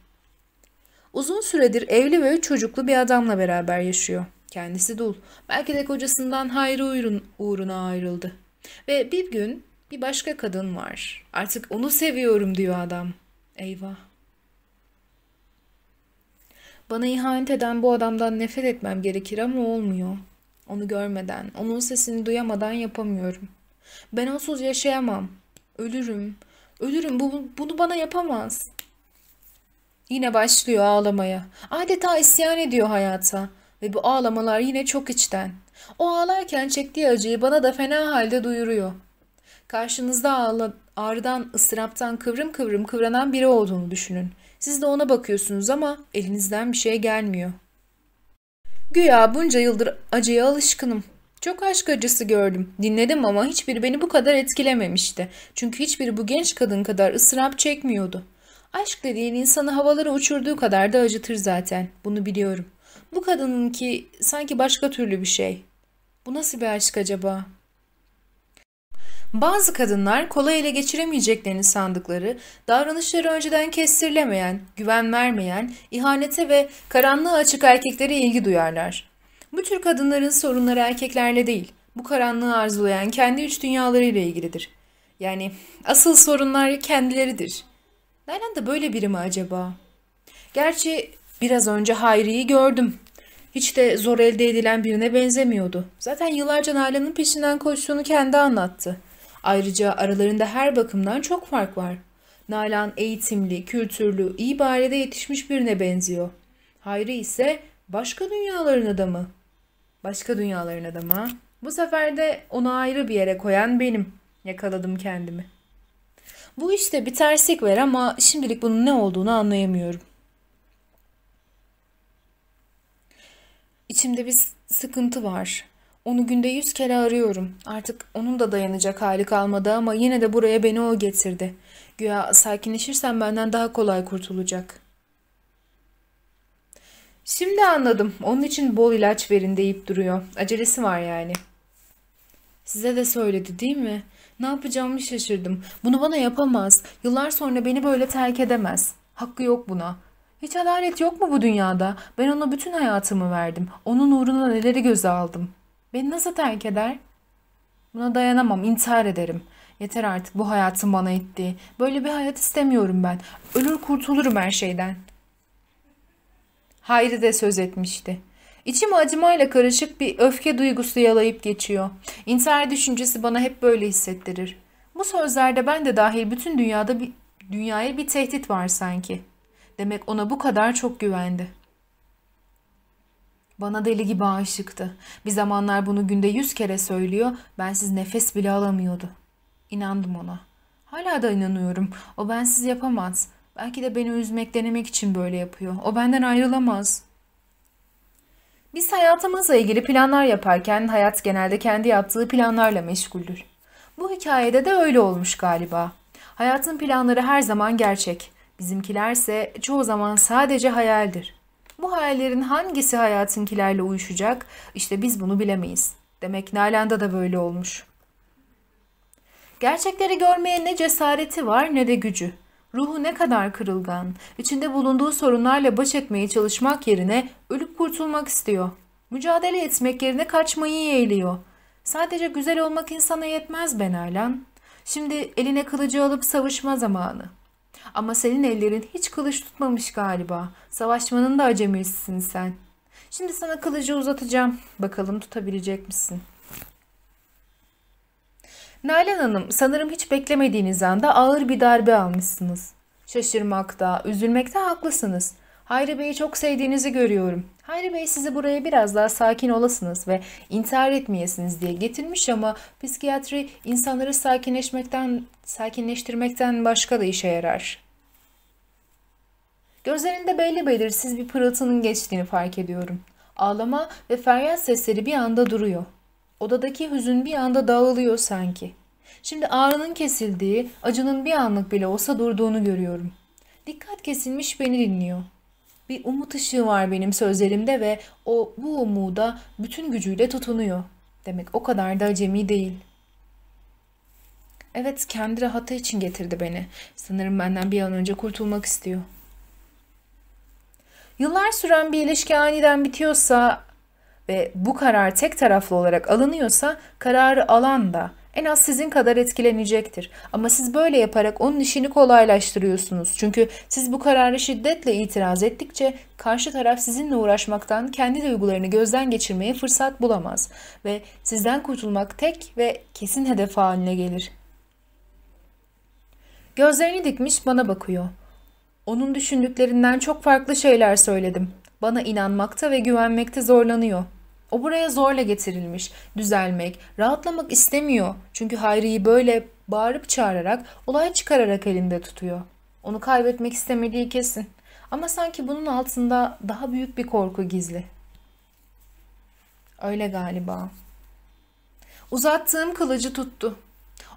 A: Uzun süredir evli ve çocuklu bir adamla beraber yaşıyor. Kendisi dul. Belki de kocasından hayrı uğruna ayrıldı. Ve bir gün bir başka kadın var. Artık onu seviyorum diyor adam. Eyvah. Bana ihanet eden bu adamdan nefret etmem gerekir ama olmuyor. Onu görmeden, onun sesini duyamadan yapamıyorum. Ben onsuz yaşayamam. Ölürüm. Ölürüm. Bu, bunu bana yapamaz. Yine başlıyor ağlamaya. Adeta isyan ediyor hayata. Ve bu ağlamalar yine çok içten. O ağlarken çektiği acıyı bana da fena halde duyuruyor. Karşınızda ağla, ağrıdan, ıstıraptan kıvrım kıvrım kıvranan biri olduğunu düşünün. Siz de ona bakıyorsunuz ama elinizden bir şey gelmiyor. Güya bunca yıldır acıya alışkınım. Çok aşk acısı gördüm. Dinledim ama hiçbiri beni bu kadar etkilememişti. Çünkü hiçbiri bu genç kadın kadar ıstırap çekmiyordu. Aşk dediğin insanı havalara uçurduğu kadar da acıtır zaten. Bunu biliyorum. Bu kadınınki sanki başka türlü bir şey. Bu nasıl bir aşk acaba? Bazı kadınlar kolay ele geçiremeyeceklerini sandıkları, davranışları önceden kestirilemeyen, güven vermeyen, ihanete ve karanlığa açık erkeklere ilgi duyarlar. Bu tür kadınların sorunları erkeklerle değil, bu karanlığı arzulayan kendi üç dünyalarıyla ilgilidir. Yani asıl sorunlar kendileridir. Nalan da böyle biri mi acaba? Gerçi biraz önce Hayri'yi gördüm. Hiç de zor elde edilen birine benzemiyordu. Zaten yıllarca Nalan'ın peşinden koştuğunu kendi anlattı. Ayrıca aralarında her bakımdan çok fark var. Nalan eğitimli, kültürlü, iyi bir yetişmiş birine benziyor. Hayri ise başka dünyaların adamı. Başka dünyaların adamı. Bu sefer de onu ayrı bir yere koyan benim. Yakaladım kendimi. Bu işte bir terslik var ama şimdilik bunun ne olduğunu anlayamıyorum. İçimde bir sıkıntı var. Onu günde yüz kere arıyorum. Artık onun da dayanacak hali kalmadı ama yine de buraya beni o getirdi. Güya sakinleşirsem benden daha kolay kurtulacak. Şimdi anladım. Onun için bol ilaç verin deyip duruyor. Acelesi var yani. Size de söyledi değil mi? Ne yapacağımı şaşırdım. Bunu bana yapamaz. Yıllar sonra beni böyle terk edemez. Hakkı yok buna. Hiç adalet yok mu bu dünyada? Ben ona bütün hayatımı verdim. Onun uğruna neleri göze aldım. Beni nasıl terk eder? Buna dayanamam, intihar ederim. Yeter artık bu hayatın bana ettiği. Böyle bir hayat istemiyorum ben. Ölür kurtulurum her şeyden. Hayri de söz etmişti. İçim acımayla karışık bir öfke duygusu yalayıp geçiyor. İntihar düşüncesi bana hep böyle hissettirir. Bu sözlerde ben de dahil bütün dünyada bir dünyaya bir tehdit var sanki. Demek ona bu kadar çok güvendi. Bana deli gibi aşıktı. Bir zamanlar bunu günde yüz kere söylüyor, bensiz nefes bile alamıyordu. İnandım ona. Hala da inanıyorum. O bensiz yapamaz. Belki de beni üzmek, denemek için böyle yapıyor. O benden ayrılamaz. Biz hayatımızla ilgili planlar yaparken hayat genelde kendi yaptığı planlarla meşguldür. Bu hikayede de öyle olmuş galiba. Hayatın planları her zaman gerçek. Bizimkilerse çoğu zaman sadece hayaldir. Bu hayallerin hangisi hayatınkilerle uyuşacak? İşte biz bunu bilemeyiz. Demek Nalan'da da böyle olmuş. Gerçekleri görmeye ne cesareti var ne de gücü. Ruhu ne kadar kırılgan, içinde bulunduğu sorunlarla baş etmeye çalışmak yerine ölüp kurtulmak istiyor. Mücadele etmek yerine kaçmayı yeğliyor. Sadece güzel olmak insana yetmez ben Nalan. Şimdi eline kılıcı alıp savaşma zamanı. Ama senin ellerin hiç kılıç tutmamış galiba. Savaşmanın da acemisisin sen. Şimdi sana kılıcı uzatacağım. Bakalım tutabilecek misin? Nalan Hanım, sanırım hiç beklemediğiniz anda ağır bir darbe almışsınız. Şaşırmakta, üzülmekte haklısınız. Hayri Bey'i çok sevdiğinizi görüyorum. Hayri Bey sizi buraya biraz daha sakin olasınız ve intihar etmeyesiniz diye getirmiş ama psikiyatri insanları sakinleşmekten, sakinleştirmekten başka da işe yarar. Gözlerinde belli belirsiz bir pırıltının geçtiğini fark ediyorum. Ağlama ve feryat sesleri bir anda duruyor. Odadaki hüzün bir anda dağılıyor sanki. Şimdi ağrının kesildiği, acının bir anlık bile olsa durduğunu görüyorum. Dikkat kesilmiş beni dinliyor. Bir umut ışığı var benim sözlerimde ve o bu umuda bütün gücüyle tutunuyor. Demek o kadar da acemi değil. Evet, kendi rahatı için getirdi beni. Sanırım benden bir an önce kurtulmak istiyor. Yıllar süren bir ilişki aniden bitiyorsa ve bu karar tek taraflı olarak alınıyorsa kararı alan da en az sizin kadar etkilenecektir. Ama siz böyle yaparak onun işini kolaylaştırıyorsunuz. Çünkü siz bu kararı şiddetle itiraz ettikçe karşı taraf sizinle uğraşmaktan kendi duygularını gözden geçirmeye fırsat bulamaz ve sizden kurtulmak tek ve kesin hedef haline gelir. Gözlerini dikmiş bana bakıyor. Onun düşündüklerinden çok farklı şeyler söyledim. Bana inanmakta ve güvenmekte zorlanıyor. O buraya zorla getirilmiş, düzelmek, rahatlamak istemiyor. Çünkü Hayri'yi böyle bağırıp çağırarak, olay çıkararak elinde tutuyor. Onu kaybetmek istemediği kesin. Ama sanki bunun altında daha büyük bir korku gizli. Öyle galiba. Uzattığım kılıcı tuttu.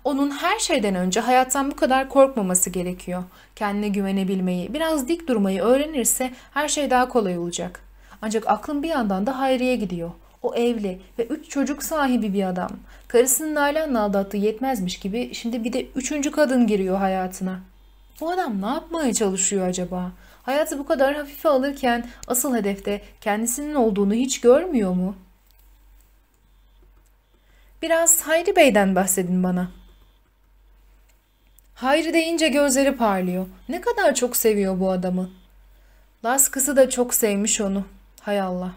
A: Onun her şeyden önce hayattan bu kadar korkmaması gerekiyor. Kendine güvenebilmeyi, biraz dik durmayı öğrenirse her şey daha kolay olacak. Ancak aklım bir yandan da Hayri'ye gidiyor. O evli ve üç çocuk sahibi bir adam. Karısının Nalan'la aldattığı yetmezmiş gibi şimdi bir de üçüncü kadın giriyor hayatına. Bu adam ne yapmaya çalışıyor acaba? Hayatı bu kadar hafife alırken asıl hedefte kendisinin olduğunu hiç görmüyor mu? Biraz Hayri Bey'den bahsedin bana. Hayri deyince gözleri parlıyor. Ne kadar çok seviyor bu adamı. Laskısı da çok sevmiş onu. Hay Allah.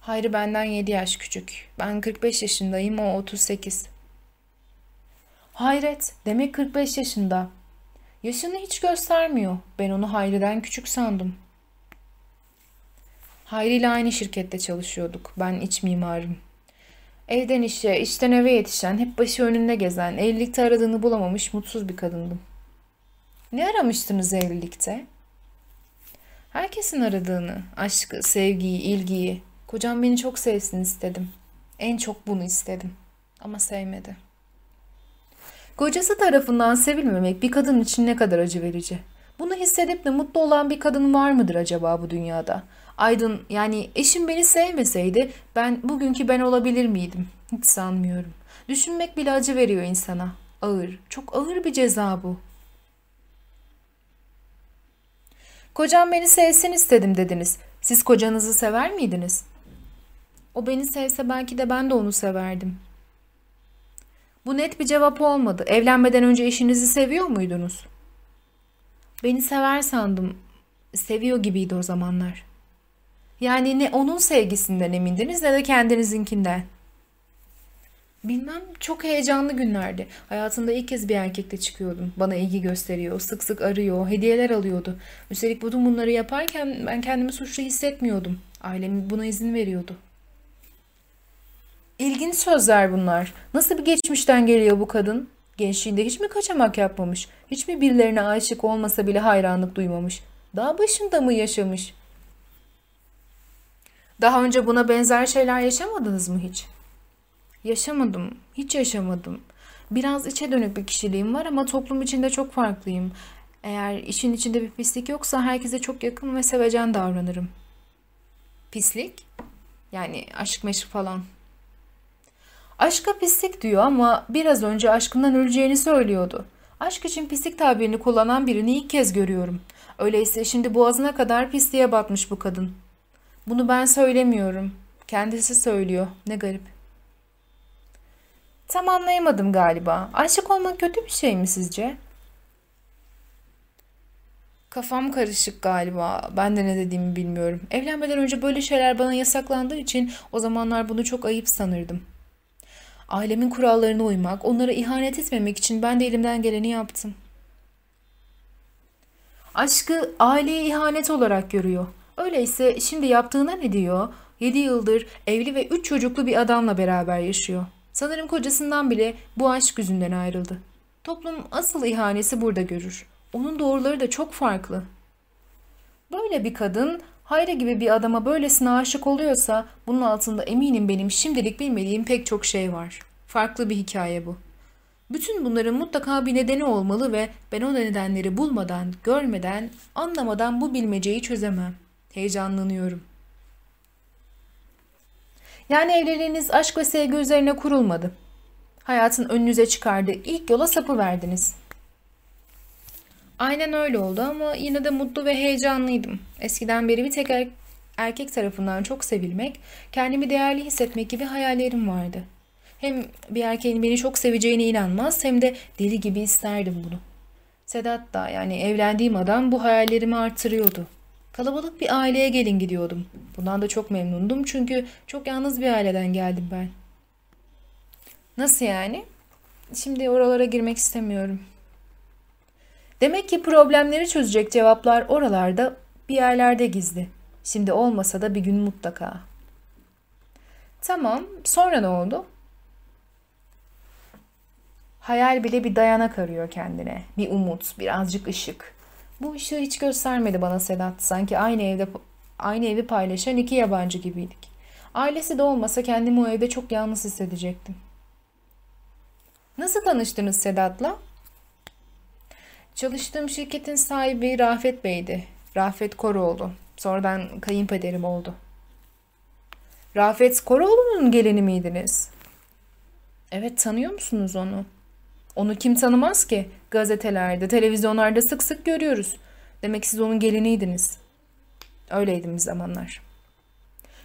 A: Hayri benden 7 yaş küçük. Ben 45 yaşındayım, o 38. Hayret, demek 45 yaşında. Yaşını hiç göstermiyor. Ben onu Hayri'den küçük sandım. Hayri ile aynı şirkette çalışıyorduk. Ben iç mimarım. Evden işe, işten eve yetişen, hep başı önünde gezen, evlilikte aradığını bulamamış mutsuz bir kadındım. Ne aramıştınız evlilikte? Herkesin aradığını, aşkı, sevgiyi, ilgiyi. Kocam beni çok sevsin istedim. En çok bunu istedim. Ama sevmedi. Kocası tarafından sevilmemek bir kadın için ne kadar acı verici. Bunu hissedip de mutlu olan bir kadın var mıdır acaba bu dünyada? Aydın yani eşim beni sevmeseydi ben bugünkü ben olabilir miydim? Hiç sanmıyorum. Düşünmek bile acı veriyor insana. Ağır, çok ağır bir ceza bu. Kocam beni sevsin istedim dediniz. Siz kocanızı sever miydiniz? O beni sevse belki de ben de onu severdim. Bu net bir cevap olmadı. Evlenmeden önce eşinizi seviyor muydunuz? Beni sever sandım. Seviyor gibiydi o zamanlar. Yani ne onun sevgisinden emindiniz ne de kendinizinkinden. Bilmem çok heyecanlı günlerdi. Hayatımda ilk kez bir erkekle çıkıyordum. Bana ilgi gösteriyor, sık sık arıyor, hediyeler alıyordu. Üstelik bütün bunları yaparken ben kendimi suçlu hissetmiyordum. Ailem buna izin veriyordu. İlginç sözler bunlar. Nasıl bir geçmişten geliyor bu kadın? Gençliğinde hiç mi kaçamak yapmamış? Hiç mi birilerine aşık olmasa bile hayranlık duymamış? Dağ başında mı yaşamış? Daha önce buna benzer şeyler yaşamadınız mı hiç? Yaşamadım. Hiç yaşamadım. Biraz içe dönük bir kişiliğim var ama toplum içinde çok farklıyım. Eğer işin içinde bir pislik yoksa herkese çok yakın ve sevecen davranırım. Pislik? Yani aşk meşk falan. Aşka pislik diyor ama biraz önce aşkından öleceğini söylüyordu. Aşk için pislik tabirini kullanan birini ilk kez görüyorum. Öyleyse şimdi boğazına kadar pisliğe batmış bu kadın. Bunu ben söylemiyorum. Kendisi söylüyor. Ne garip. Tam anlayamadım galiba. Aşık olmak kötü bir şey mi sizce? Kafam karışık galiba. Ben de ne dediğimi bilmiyorum. Evlenmeden önce böyle şeyler bana yasaklandığı için o zamanlar bunu çok ayıp sanırdım. Ailemin kurallarına uymak, onlara ihanet etmemek için ben de elimden geleni yaptım. Aşkı aileye ihanet olarak görüyor. Öyleyse şimdi yaptığına ne diyor? 7 yıldır evli ve 3 çocuklu bir adamla beraber yaşıyor. Sanırım kocasından bile bu aşk yüzünden ayrıldı. Toplum asıl ihanesi burada görür. Onun doğruları da çok farklı. Böyle bir kadın Hayra gibi bir adama böylesine aşık oluyorsa bunun altında eminim benim şimdilik bilmediğim pek çok şey var. Farklı bir hikaye bu. Bütün bunların mutlaka bir nedeni olmalı ve ben o nedenleri bulmadan, görmeden, anlamadan bu bilmeceyi çözemem. Heyecanlanıyorum. Yani evliliğiniz aşk ve sevgi üzerine kurulmadı. Hayatın önünüze çıkardığı ilk yola sapı verdiniz. Aynen öyle oldu ama yine de mutlu ve heyecanlıydım. Eskiden beri bir tek er- erkek tarafından çok sevilmek, kendimi değerli hissetmek gibi hayallerim vardı. Hem bir erkeğin beni çok seveceğine inanmaz hem de deli gibi isterdim bunu. Sedat da yani evlendiğim adam bu hayallerimi artırıyordu. Kalabalık bir aileye gelin gidiyordum. Bundan da çok memnundum çünkü çok yalnız bir aileden geldim ben. Nasıl yani? Şimdi oralara girmek istemiyorum. Demek ki problemleri çözecek cevaplar oralarda bir yerlerde gizli. Şimdi olmasa da bir gün mutlaka. Tamam, sonra ne oldu? Hayal bile bir dayanak arıyor kendine. Bir umut, birazcık ışık. Bu ışığı hiç göstermedi bana Sedat. Sanki aynı evde aynı evi paylaşan iki yabancı gibiydik. Ailesi de olmasa kendimi o evde çok yalnız hissedecektim. Nasıl tanıştınız Sedat'la? Çalıştığım şirketin sahibi Rafet Bey'di. Rafet Koroğlu. Sonradan kayınpederim oldu. Rafet Koroğlu'nun gelini miydiniz? Evet tanıyor musunuz onu? Onu kim tanımaz ki? Gazetelerde, televizyonlarda sık sık görüyoruz. Demek siz onun geliniydiniz. Öyleydim bir zamanlar.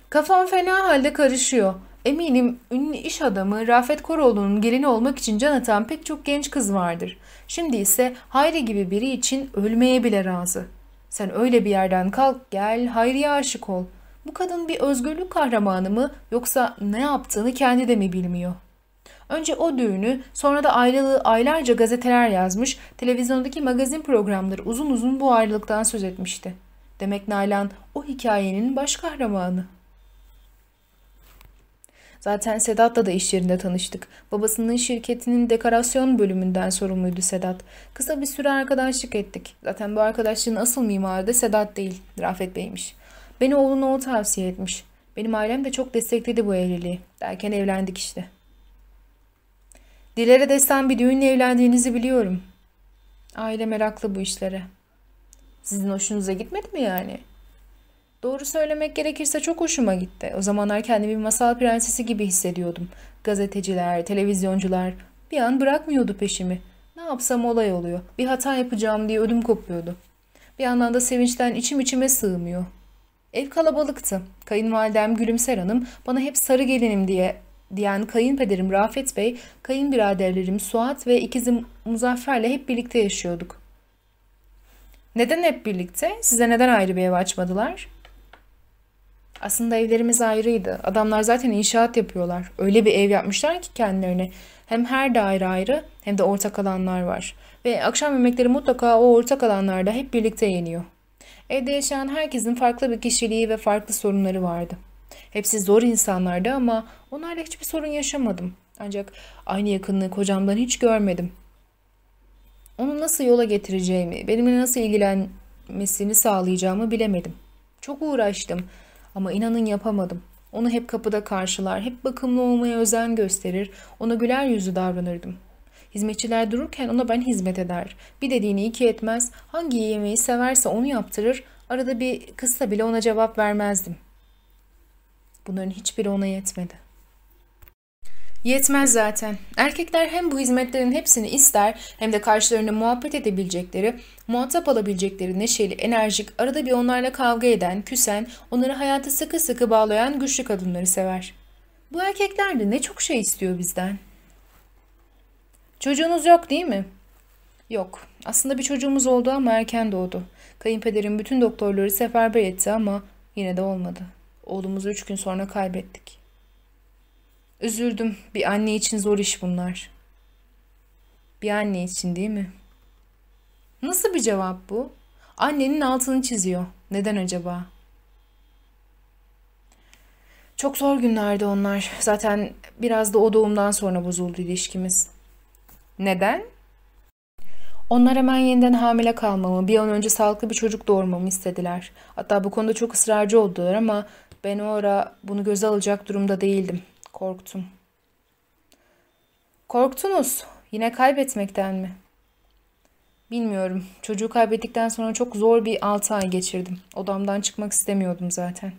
A: Kafam fena halde karışıyor. Eminim ünlü iş adamı Rafet Koroğlu'nun gelini olmak için can atan pek çok genç kız vardır. Şimdi ise Hayri gibi biri için ölmeye bile razı. Sen öyle bir yerden kalk gel Hayri'ye aşık ol. Bu kadın bir özgürlük kahramanı mı yoksa ne yaptığını kendi de mi bilmiyor? Önce o düğünü sonra da ayrılığı aylarca gazeteler yazmış, televizyondaki magazin programları uzun uzun bu ayrılıktan söz etmişti. Demek Nalan o hikayenin baş kahramanı. Zaten Sedat'la da iş yerinde tanıştık. Babasının şirketinin dekorasyon bölümünden sorumluydu Sedat. Kısa bir süre arkadaşlık ettik. Zaten bu arkadaşlığın asıl mimarı da Sedat değil, Rafet Bey'miş. Beni oğluna o tavsiye etmiş. Benim ailem de çok destekledi bu evliliği. Derken evlendik işte. Dilere destan bir düğünle evlendiğinizi biliyorum. Aile meraklı bu işlere. Sizin hoşunuza gitmedi mi yani? Doğru söylemek gerekirse çok hoşuma gitti. O zamanlar kendimi masal prensesi gibi hissediyordum. Gazeteciler, televizyoncular bir an bırakmıyordu peşimi. Ne yapsam olay oluyor. Bir hata yapacağım diye ödüm kopuyordu. Bir yandan da sevinçten içim içime sığmıyor. Ev kalabalıktı. Kayınvalidem Gülümser Hanım bana hep sarı gelinim diye diyen kayınpederim Rafet Bey, kayınbiraderlerim Suat ve ikizim Muzaffer'le hep birlikte yaşıyorduk. Neden hep birlikte? Size neden ayrı bir ev açmadılar? Aslında evlerimiz ayrıydı. Adamlar zaten inşaat yapıyorlar. Öyle bir ev yapmışlar ki kendilerine. Hem her daire ayrı hem de ortak alanlar var. Ve akşam yemekleri mutlaka o ortak alanlarda hep birlikte yeniyor. Evde yaşayan herkesin farklı bir kişiliği ve farklı sorunları vardı. Hepsi zor insanlardı ama onlarla hiçbir sorun yaşamadım. Ancak aynı yakınlığı kocamdan hiç görmedim. Onu nasıl yola getireceğimi, benimle nasıl ilgilenmesini sağlayacağımı bilemedim. Çok uğraştım ama inanın yapamadım. Onu hep kapıda karşılar, hep bakımlı olmaya özen gösterir, ona güler yüzlü davranırdım. Hizmetçiler dururken ona ben hizmet eder. Bir dediğini iki etmez, hangi yemeği severse onu yaptırır, arada bir kısa bile ona cevap vermezdim. Bunların hiçbiri ona yetmedi. Yetmez zaten. Erkekler hem bu hizmetlerin hepsini ister hem de karşılarında muhabbet edebilecekleri, muhatap alabilecekleri neşeli, enerjik, arada bir onlarla kavga eden, küsen, onları hayata sıkı sıkı bağlayan güçlü kadınları sever. Bu erkekler de ne çok şey istiyor bizden. Çocuğunuz yok değil mi? Yok. Aslında bir çocuğumuz oldu ama erken doğdu. Kayınpederim bütün doktorları seferber etti ama yine de olmadı. Oğlumuzu üç gün sonra kaybettik. Üzüldüm. Bir anne için zor iş bunlar. Bir anne için değil mi? Nasıl bir cevap bu? Annenin altını çiziyor. Neden acaba? Çok zor günlerdi onlar. Zaten biraz da o doğumdan sonra bozuldu ilişkimiz. Neden? Onlar hemen yeniden hamile kalmamı, bir an önce sağlıklı bir çocuk doğurmamı istediler. Hatta bu konuda çok ısrarcı oldular ama ben o ara bunu göze alacak durumda değildim. Korktum. Korktunuz. Yine kaybetmekten mi? Bilmiyorum. Çocuğu kaybettikten sonra çok zor bir 6 ay geçirdim. Odamdan çıkmak istemiyordum zaten.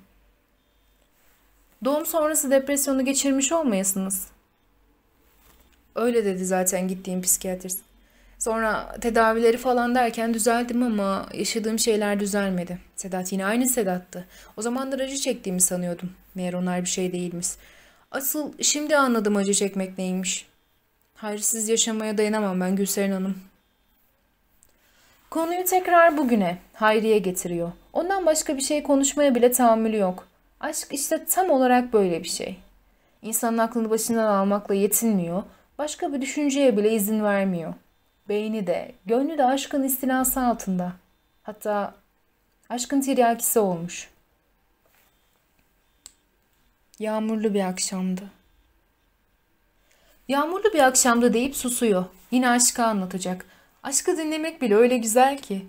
A: Doğum sonrası depresyonu geçirmiş olmayasınız. Öyle dedi zaten gittiğim psikiyatrist. Sonra tedavileri falan derken düzeldim ama yaşadığım şeyler düzelmedi. Sedat yine aynı Sedat'tı. O zamanlar acı çektiğimi sanıyordum. Meğer onlar bir şey değilmiş. Asıl şimdi anladım acı çekmek neymiş. Hayırsız yaşamaya dayanamam ben Gülseren Hanım. Konuyu tekrar bugüne, Hayri'ye getiriyor. Ondan başka bir şey konuşmaya bile tahammülü yok. Aşk işte tam olarak böyle bir şey. İnsanın aklını başından almakla yetinmiyor, başka bir düşünceye bile izin vermiyor. Beyni de, gönlü de aşkın istilası altında. Hatta aşkın tiryakisi olmuş. Yağmurlu bir akşamdı. Yağmurlu bir akşamda deyip susuyor. Yine aşkı anlatacak. Aşkı dinlemek bile öyle güzel ki.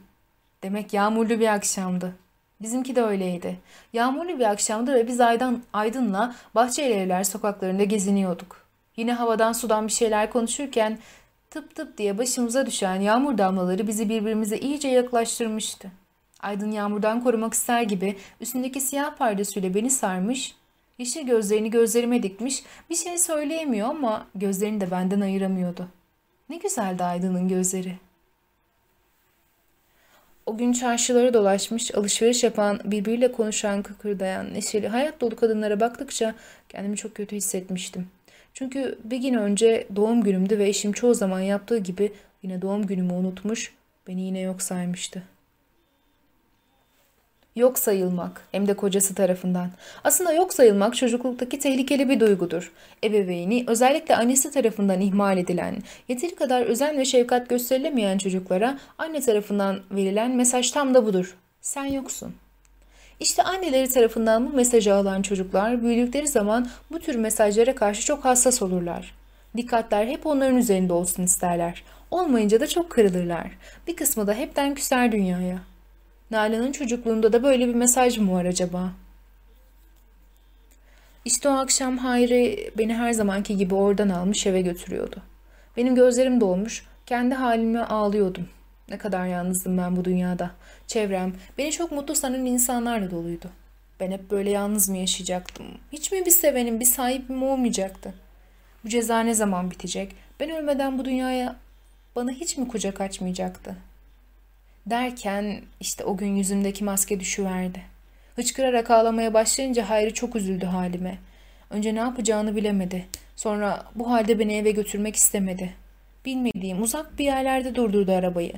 A: Demek yağmurlu bir akşamdı. Bizimki de öyleydi. Yağmurlu bir akşamdı ve biz Aydan, Aydın'la Bahçeli Evler sokaklarında geziniyorduk. Yine havadan sudan bir şeyler konuşurken tıp tıp diye başımıza düşen yağmur damlaları bizi birbirimize iyice yaklaştırmıştı. Aydın yağmurdan korumak ister gibi üstündeki siyah pardesüyle beni sarmış, yeşil gözlerini gözlerime dikmiş, bir şey söyleyemiyor ama gözlerini de benden ayıramıyordu. Ne güzeldi Aydın'ın gözleri. O gün çarşıları dolaşmış, alışveriş yapan, birbiriyle konuşan, kıkırdayan, neşeli, hayat dolu kadınlara baktıkça kendimi çok kötü hissetmiştim. Çünkü bir gün önce doğum günümdü ve eşim çoğu zaman yaptığı gibi yine doğum günümü unutmuş, beni yine yok saymıştı. Yok sayılmak hem de kocası tarafından. Aslında yok sayılmak çocukluktaki tehlikeli bir duygudur. Ebeveyni özellikle annesi tarafından ihmal edilen, yeteri kadar özen ve şefkat gösterilemeyen çocuklara anne tarafından verilen mesaj tam da budur. Sen yoksun. İşte anneleri tarafından bu mesajı alan çocuklar büyüdükleri zaman bu tür mesajlara karşı çok hassas olurlar. Dikkatler hep onların üzerinde olsun isterler. Olmayınca da çok kırılırlar. Bir kısmı da hepten küser dünyaya. Nalan'ın çocukluğunda da böyle bir mesaj mı var acaba? İşte o akşam Hayri beni her zamanki gibi oradan almış eve götürüyordu. Benim gözlerim dolmuş, kendi halime ağlıyordum. Ne kadar yalnızdım ben bu dünyada. Çevrem, beni çok mutlu sanan insanlarla doluydu. Ben hep böyle yalnız mı yaşayacaktım? Hiç mi bir sevenim, bir sahibim olmayacaktı? Bu ceza ne zaman bitecek? Ben ölmeden bu dünyaya bana hiç mi kucak açmayacaktı? Derken işte o gün yüzümdeki maske düşüverdi. Hıçkırarak ağlamaya başlayınca Hayri çok üzüldü halime. Önce ne yapacağını bilemedi. Sonra bu halde beni eve götürmek istemedi. Bilmediğim uzak bir yerlerde durdurdu arabayı.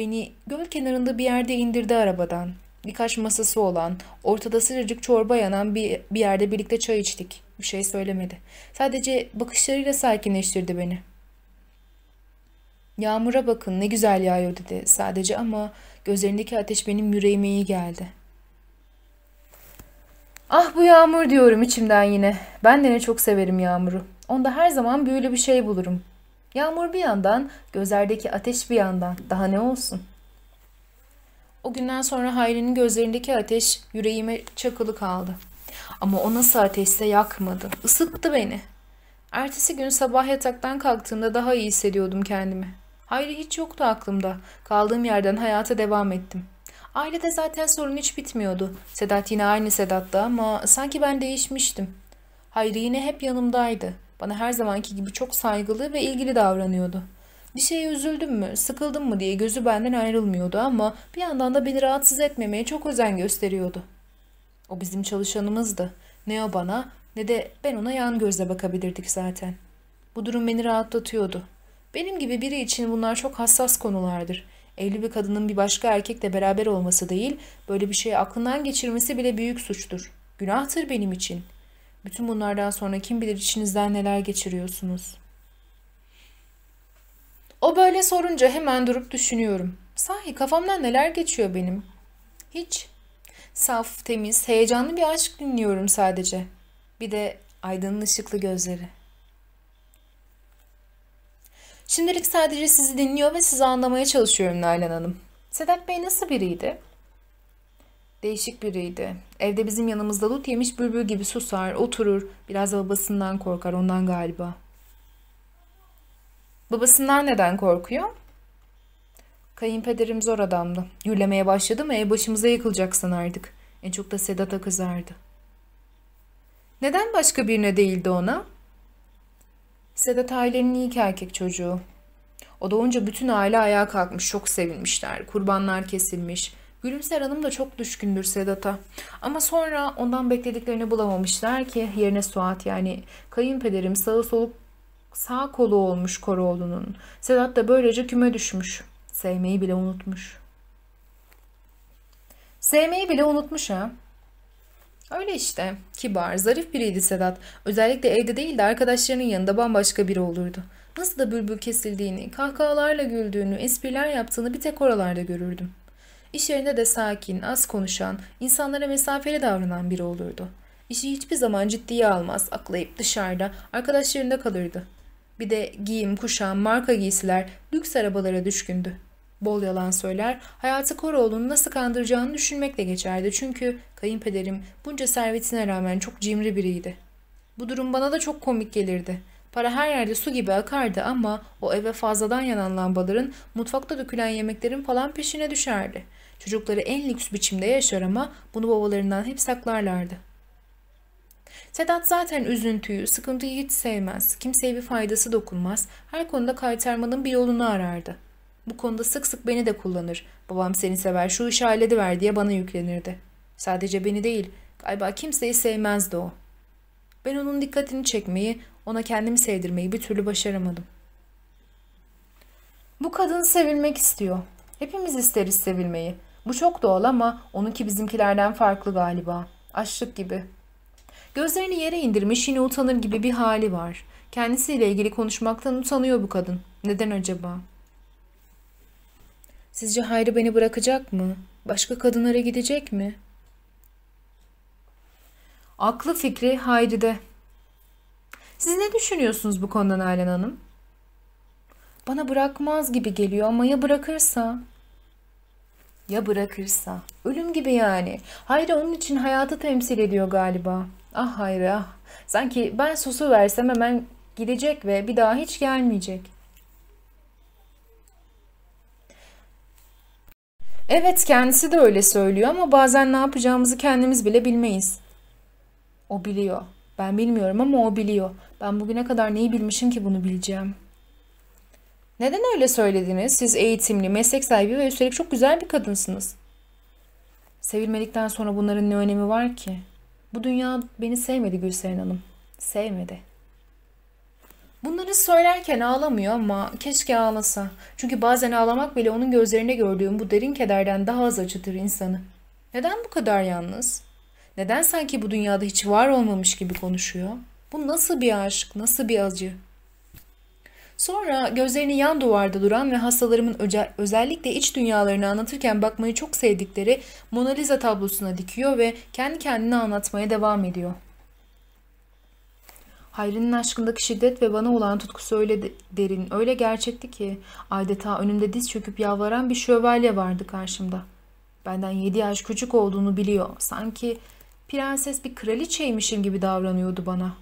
A: Beni göl kenarında bir yerde indirdi arabadan. Birkaç masası olan, ortada sıcacık çorba yanan bir, bir yerde birlikte çay içtik. Bir şey söylemedi. Sadece bakışlarıyla sakinleştirdi beni. Yağmura bakın ne güzel yağıyor dedi sadece ama gözlerindeki ateş benim yüreğime iyi geldi. Ah bu yağmur diyorum içimden yine. Ben de ne çok severim yağmuru. Onda her zaman büyülü bir şey bulurum. Yağmur bir yandan, gözlerdeki ateş bir yandan. Daha ne olsun? O günden sonra Hayri'nin gözlerindeki ateş yüreğime çakılı kaldı. Ama o nasıl ateşse yakmadı. Isıttı beni. Ertesi gün sabah yataktan kalktığımda daha iyi hissediyordum kendimi. Hayri hiç yoktu aklımda. Kaldığım yerden hayata devam ettim. Ailede zaten sorun hiç bitmiyordu. Sedat yine aynı Sedat'tı ama sanki ben değişmiştim. Hayri yine hep yanımdaydı. Bana her zamanki gibi çok saygılı ve ilgili davranıyordu. Bir şeye üzüldüm mü, sıkıldım mı diye gözü benden ayrılmıyordu ama bir yandan da beni rahatsız etmemeye çok özen gösteriyordu. O bizim çalışanımızdı. Ne o bana ne de ben ona yan gözle bakabilirdik zaten. Bu durum beni rahatlatıyordu. Benim gibi biri için bunlar çok hassas konulardır. Evli bir kadının bir başka erkekle beraber olması değil, böyle bir şeyi aklından geçirmesi bile büyük suçtur. Günahtır benim için. Bütün bunlardan sonra kim bilir içinizden neler geçiriyorsunuz. O böyle sorunca hemen durup düşünüyorum. Sahi kafamdan neler geçiyor benim? Hiç. Saf, temiz, heyecanlı bir aşk dinliyorum sadece. Bir de aydınlı ışıklı gözleri. Şimdilik sadece sizi dinliyor ve sizi anlamaya çalışıyorum Nalan Hanım. Sedat Bey nasıl biriydi? Değişik biriydi. Evde bizim yanımızda lut yemiş bülbül gibi susar, oturur. Biraz babasından korkar ondan galiba. Babasından neden korkuyor? Kayınpederim zor adamdı. Gürlemeye başladı mı ev başımıza yıkılacak sanardık. En çok da Sedat'a kızardı. Neden başka birine değildi ona? Sedat ailenin ilk erkek çocuğu. O doğunca bütün aile ayağa kalkmış, çok sevinmişler. Kurbanlar kesilmiş. Gülümser Hanım da çok düşkündür Sedat'a. Ama sonra ondan beklediklerini bulamamışlar ki yerine Suat yani kayınpederim sağı soluk sağ kolu olmuş Koroğlu'nun. Sedat da böylece küme düşmüş. Sevmeyi bile unutmuş. Sevmeyi bile unutmuş ha. Öyle işte. Kibar, zarif biriydi Sedat. Özellikle evde değil de arkadaşlarının yanında bambaşka biri olurdu. Nasıl da bülbül kesildiğini, kahkahalarla güldüğünü, espriler yaptığını bir tek oralarda görürdüm. İş yerinde de sakin, az konuşan, insanlara mesafeli davranan biri olurdu. İşi hiçbir zaman ciddiye almaz, aklayıp dışarıda, arkadaşlarında kalırdı. Bir de giyim, kuşam, marka giysiler, lüks arabalara düşkündü. Bol yalan söyler, hayatı Koroğlu'nu nasıl kandıracağını düşünmekle geçerdi. Çünkü kayınpederim bunca servetine rağmen çok cimri biriydi. Bu durum bana da çok komik gelirdi. Para her yerde su gibi akardı ama o eve fazladan yanan lambaların, mutfakta dökülen yemeklerin falan peşine düşerdi. Çocukları en lüks biçimde yaşar ama bunu babalarından hep saklarlardı. Sedat zaten üzüntüyü, sıkıntıyı hiç sevmez. Kimseye bir faydası dokunmaz. Her konuda kaytarmanın bir yolunu arardı. Bu konuda sık sık beni de kullanır. Babam seni sever, şu işi hallediver diye bana yüklenirdi. Sadece beni değil, galiba kimseyi sevmezdi o. Ben onun dikkatini çekmeyi, ona kendimi sevdirmeyi bir türlü başaramadım. Bu kadın sevilmek istiyor. Hepimiz isteriz sevilmeyi. Bu çok doğal ama onunki bizimkilerden farklı galiba. Açlık gibi. Gözlerini yere indirmiş yine utanır gibi bir hali var. Kendisiyle ilgili konuşmaktan utanıyor bu kadın. Neden acaba? Sizce Hayri beni bırakacak mı? Başka kadınlara gidecek mi? Aklı fikri Hayri'de. Siz ne düşünüyorsunuz bu konuda Nalan Hanım? Bana bırakmaz gibi geliyor ama ya bırakırsa? Ya bırakırsa? Ölüm gibi yani. Hayri onun için hayatı temsil ediyor galiba. Ah Hayri ah. Sanki ben susu versem hemen gidecek ve bir daha hiç gelmeyecek. Evet kendisi de öyle söylüyor ama bazen ne yapacağımızı kendimiz bile bilmeyiz. O biliyor. Ben bilmiyorum ama o biliyor. Ben bugüne kadar neyi bilmişim ki bunu bileceğim. Neden öyle söylediniz? Siz eğitimli, meslek sahibi ve üstelik çok güzel bir kadınsınız. Sevilmedikten sonra bunların ne önemi var ki? Bu dünya beni sevmedi Gülseren Hanım. Sevmedi. Bunları söylerken ağlamıyor ama keşke ağlasa. Çünkü bazen ağlamak bile onun gözlerinde gördüğüm bu derin kederden daha az acıtır insanı. Neden bu kadar yalnız? Neden sanki bu dünyada hiç var olmamış gibi konuşuyor? Bu nasıl bir aşk, nasıl bir acı? Sonra gözlerini yan duvarda duran ve hastalarımın özellikle iç dünyalarını anlatırken bakmayı çok sevdikleri Mona Lisa tablosuna dikiyor ve kendi kendine anlatmaya devam ediyor. Hayri'nin aşkındaki şiddet ve bana olan tutkusu öyle derin, öyle gerçekti ki adeta önümde diz çöküp yalvaran bir şövalye vardı karşımda. Benden yedi yaş küçük olduğunu biliyor. Sanki prenses bir kraliçeymişim gibi davranıyordu bana.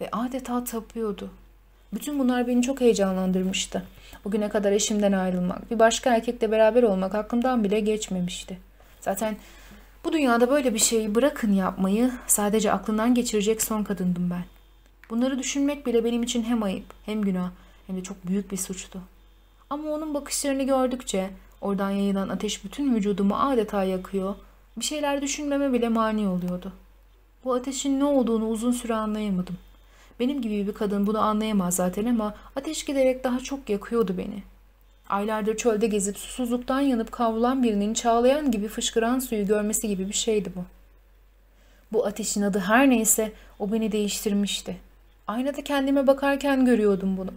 A: Ve adeta tapıyordu. Bütün bunlar beni çok heyecanlandırmıştı. Bugüne kadar eşimden ayrılmak, bir başka erkekle beraber olmak aklımdan bile geçmemişti. Zaten bu dünyada böyle bir şeyi bırakın yapmayı sadece aklından geçirecek son kadındım ben. Bunları düşünmek bile benim için hem ayıp hem günah hem de çok büyük bir suçtu. Ama onun bakışlarını gördükçe oradan yayılan ateş bütün vücudumu adeta yakıyor, bir şeyler düşünmeme bile mani oluyordu. Bu ateşin ne olduğunu uzun süre anlayamadım. Benim gibi bir kadın bunu anlayamaz zaten ama ateş giderek daha çok yakıyordu beni. Aylardır çölde gezip susuzluktan yanıp kavrulan birinin çağlayan gibi fışkıran suyu görmesi gibi bir şeydi bu. Bu ateşin adı her neyse o beni değiştirmişti. Aynada kendime bakarken görüyordum bunu.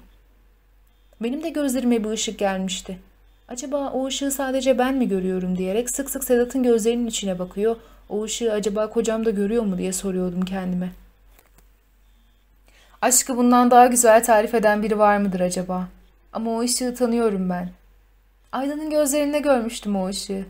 A: Benim de gözlerime bir ışık gelmişti. Acaba o ışığı sadece ben mi görüyorum diyerek sık sık Sedat'ın gözlerinin içine bakıyor. O ışığı acaba kocam da görüyor mu diye soruyordum kendime. Aşkı bundan daha güzel tarif eden biri var mıdır acaba? Ama o ışığı tanıyorum ben. Aydın'ın gözlerinde görmüştüm o ışığı.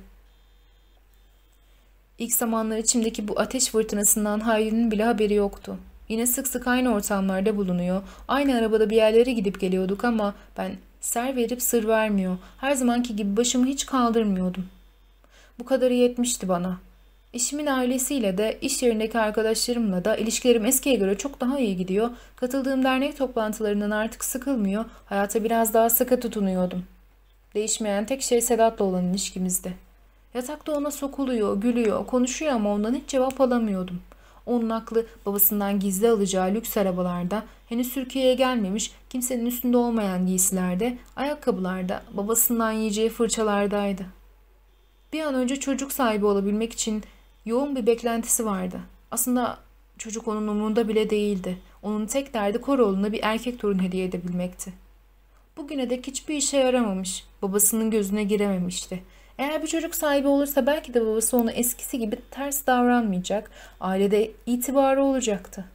A: İlk zamanlar içimdeki bu ateş fırtınasından Hayri'nin bile haberi yoktu. Yine sık sık aynı ortamlarda bulunuyor. Aynı arabada bir yerlere gidip geliyorduk ama ben Ser verip sır vermiyor. Her zamanki gibi başımı hiç kaldırmıyordum. Bu kadarı yetmişti bana. Eşimin ailesiyle de iş yerindeki arkadaşlarımla da ilişkilerim eskiye göre çok daha iyi gidiyor. Katıldığım dernek toplantılarından artık sıkılmıyor. Hayata biraz daha sıkı tutunuyordum. Değişmeyen tek şey Sedat'la olan ilişkimizdi. Yatakta ona sokuluyor, gülüyor, konuşuyor ama ondan hiç cevap alamıyordum. Onun aklı babasından gizli alacağı lüks arabalarda, henüz Türkiye'ye gelmemiş, kimsenin üstünde olmayan giysilerde, ayakkabılarda, babasından yiyeceği fırçalardaydı. Bir an önce çocuk sahibi olabilmek için yoğun bir beklentisi vardı. Aslında çocuk onun umurunda bile değildi. Onun tek derdi Koroğlu'na bir erkek torun hediye edebilmekti. Bugüne dek hiçbir işe yaramamış. Babasının gözüne girememişti. Eğer bir çocuk sahibi olursa belki de babası ona eskisi gibi ters davranmayacak, ailede itibarı olacaktı.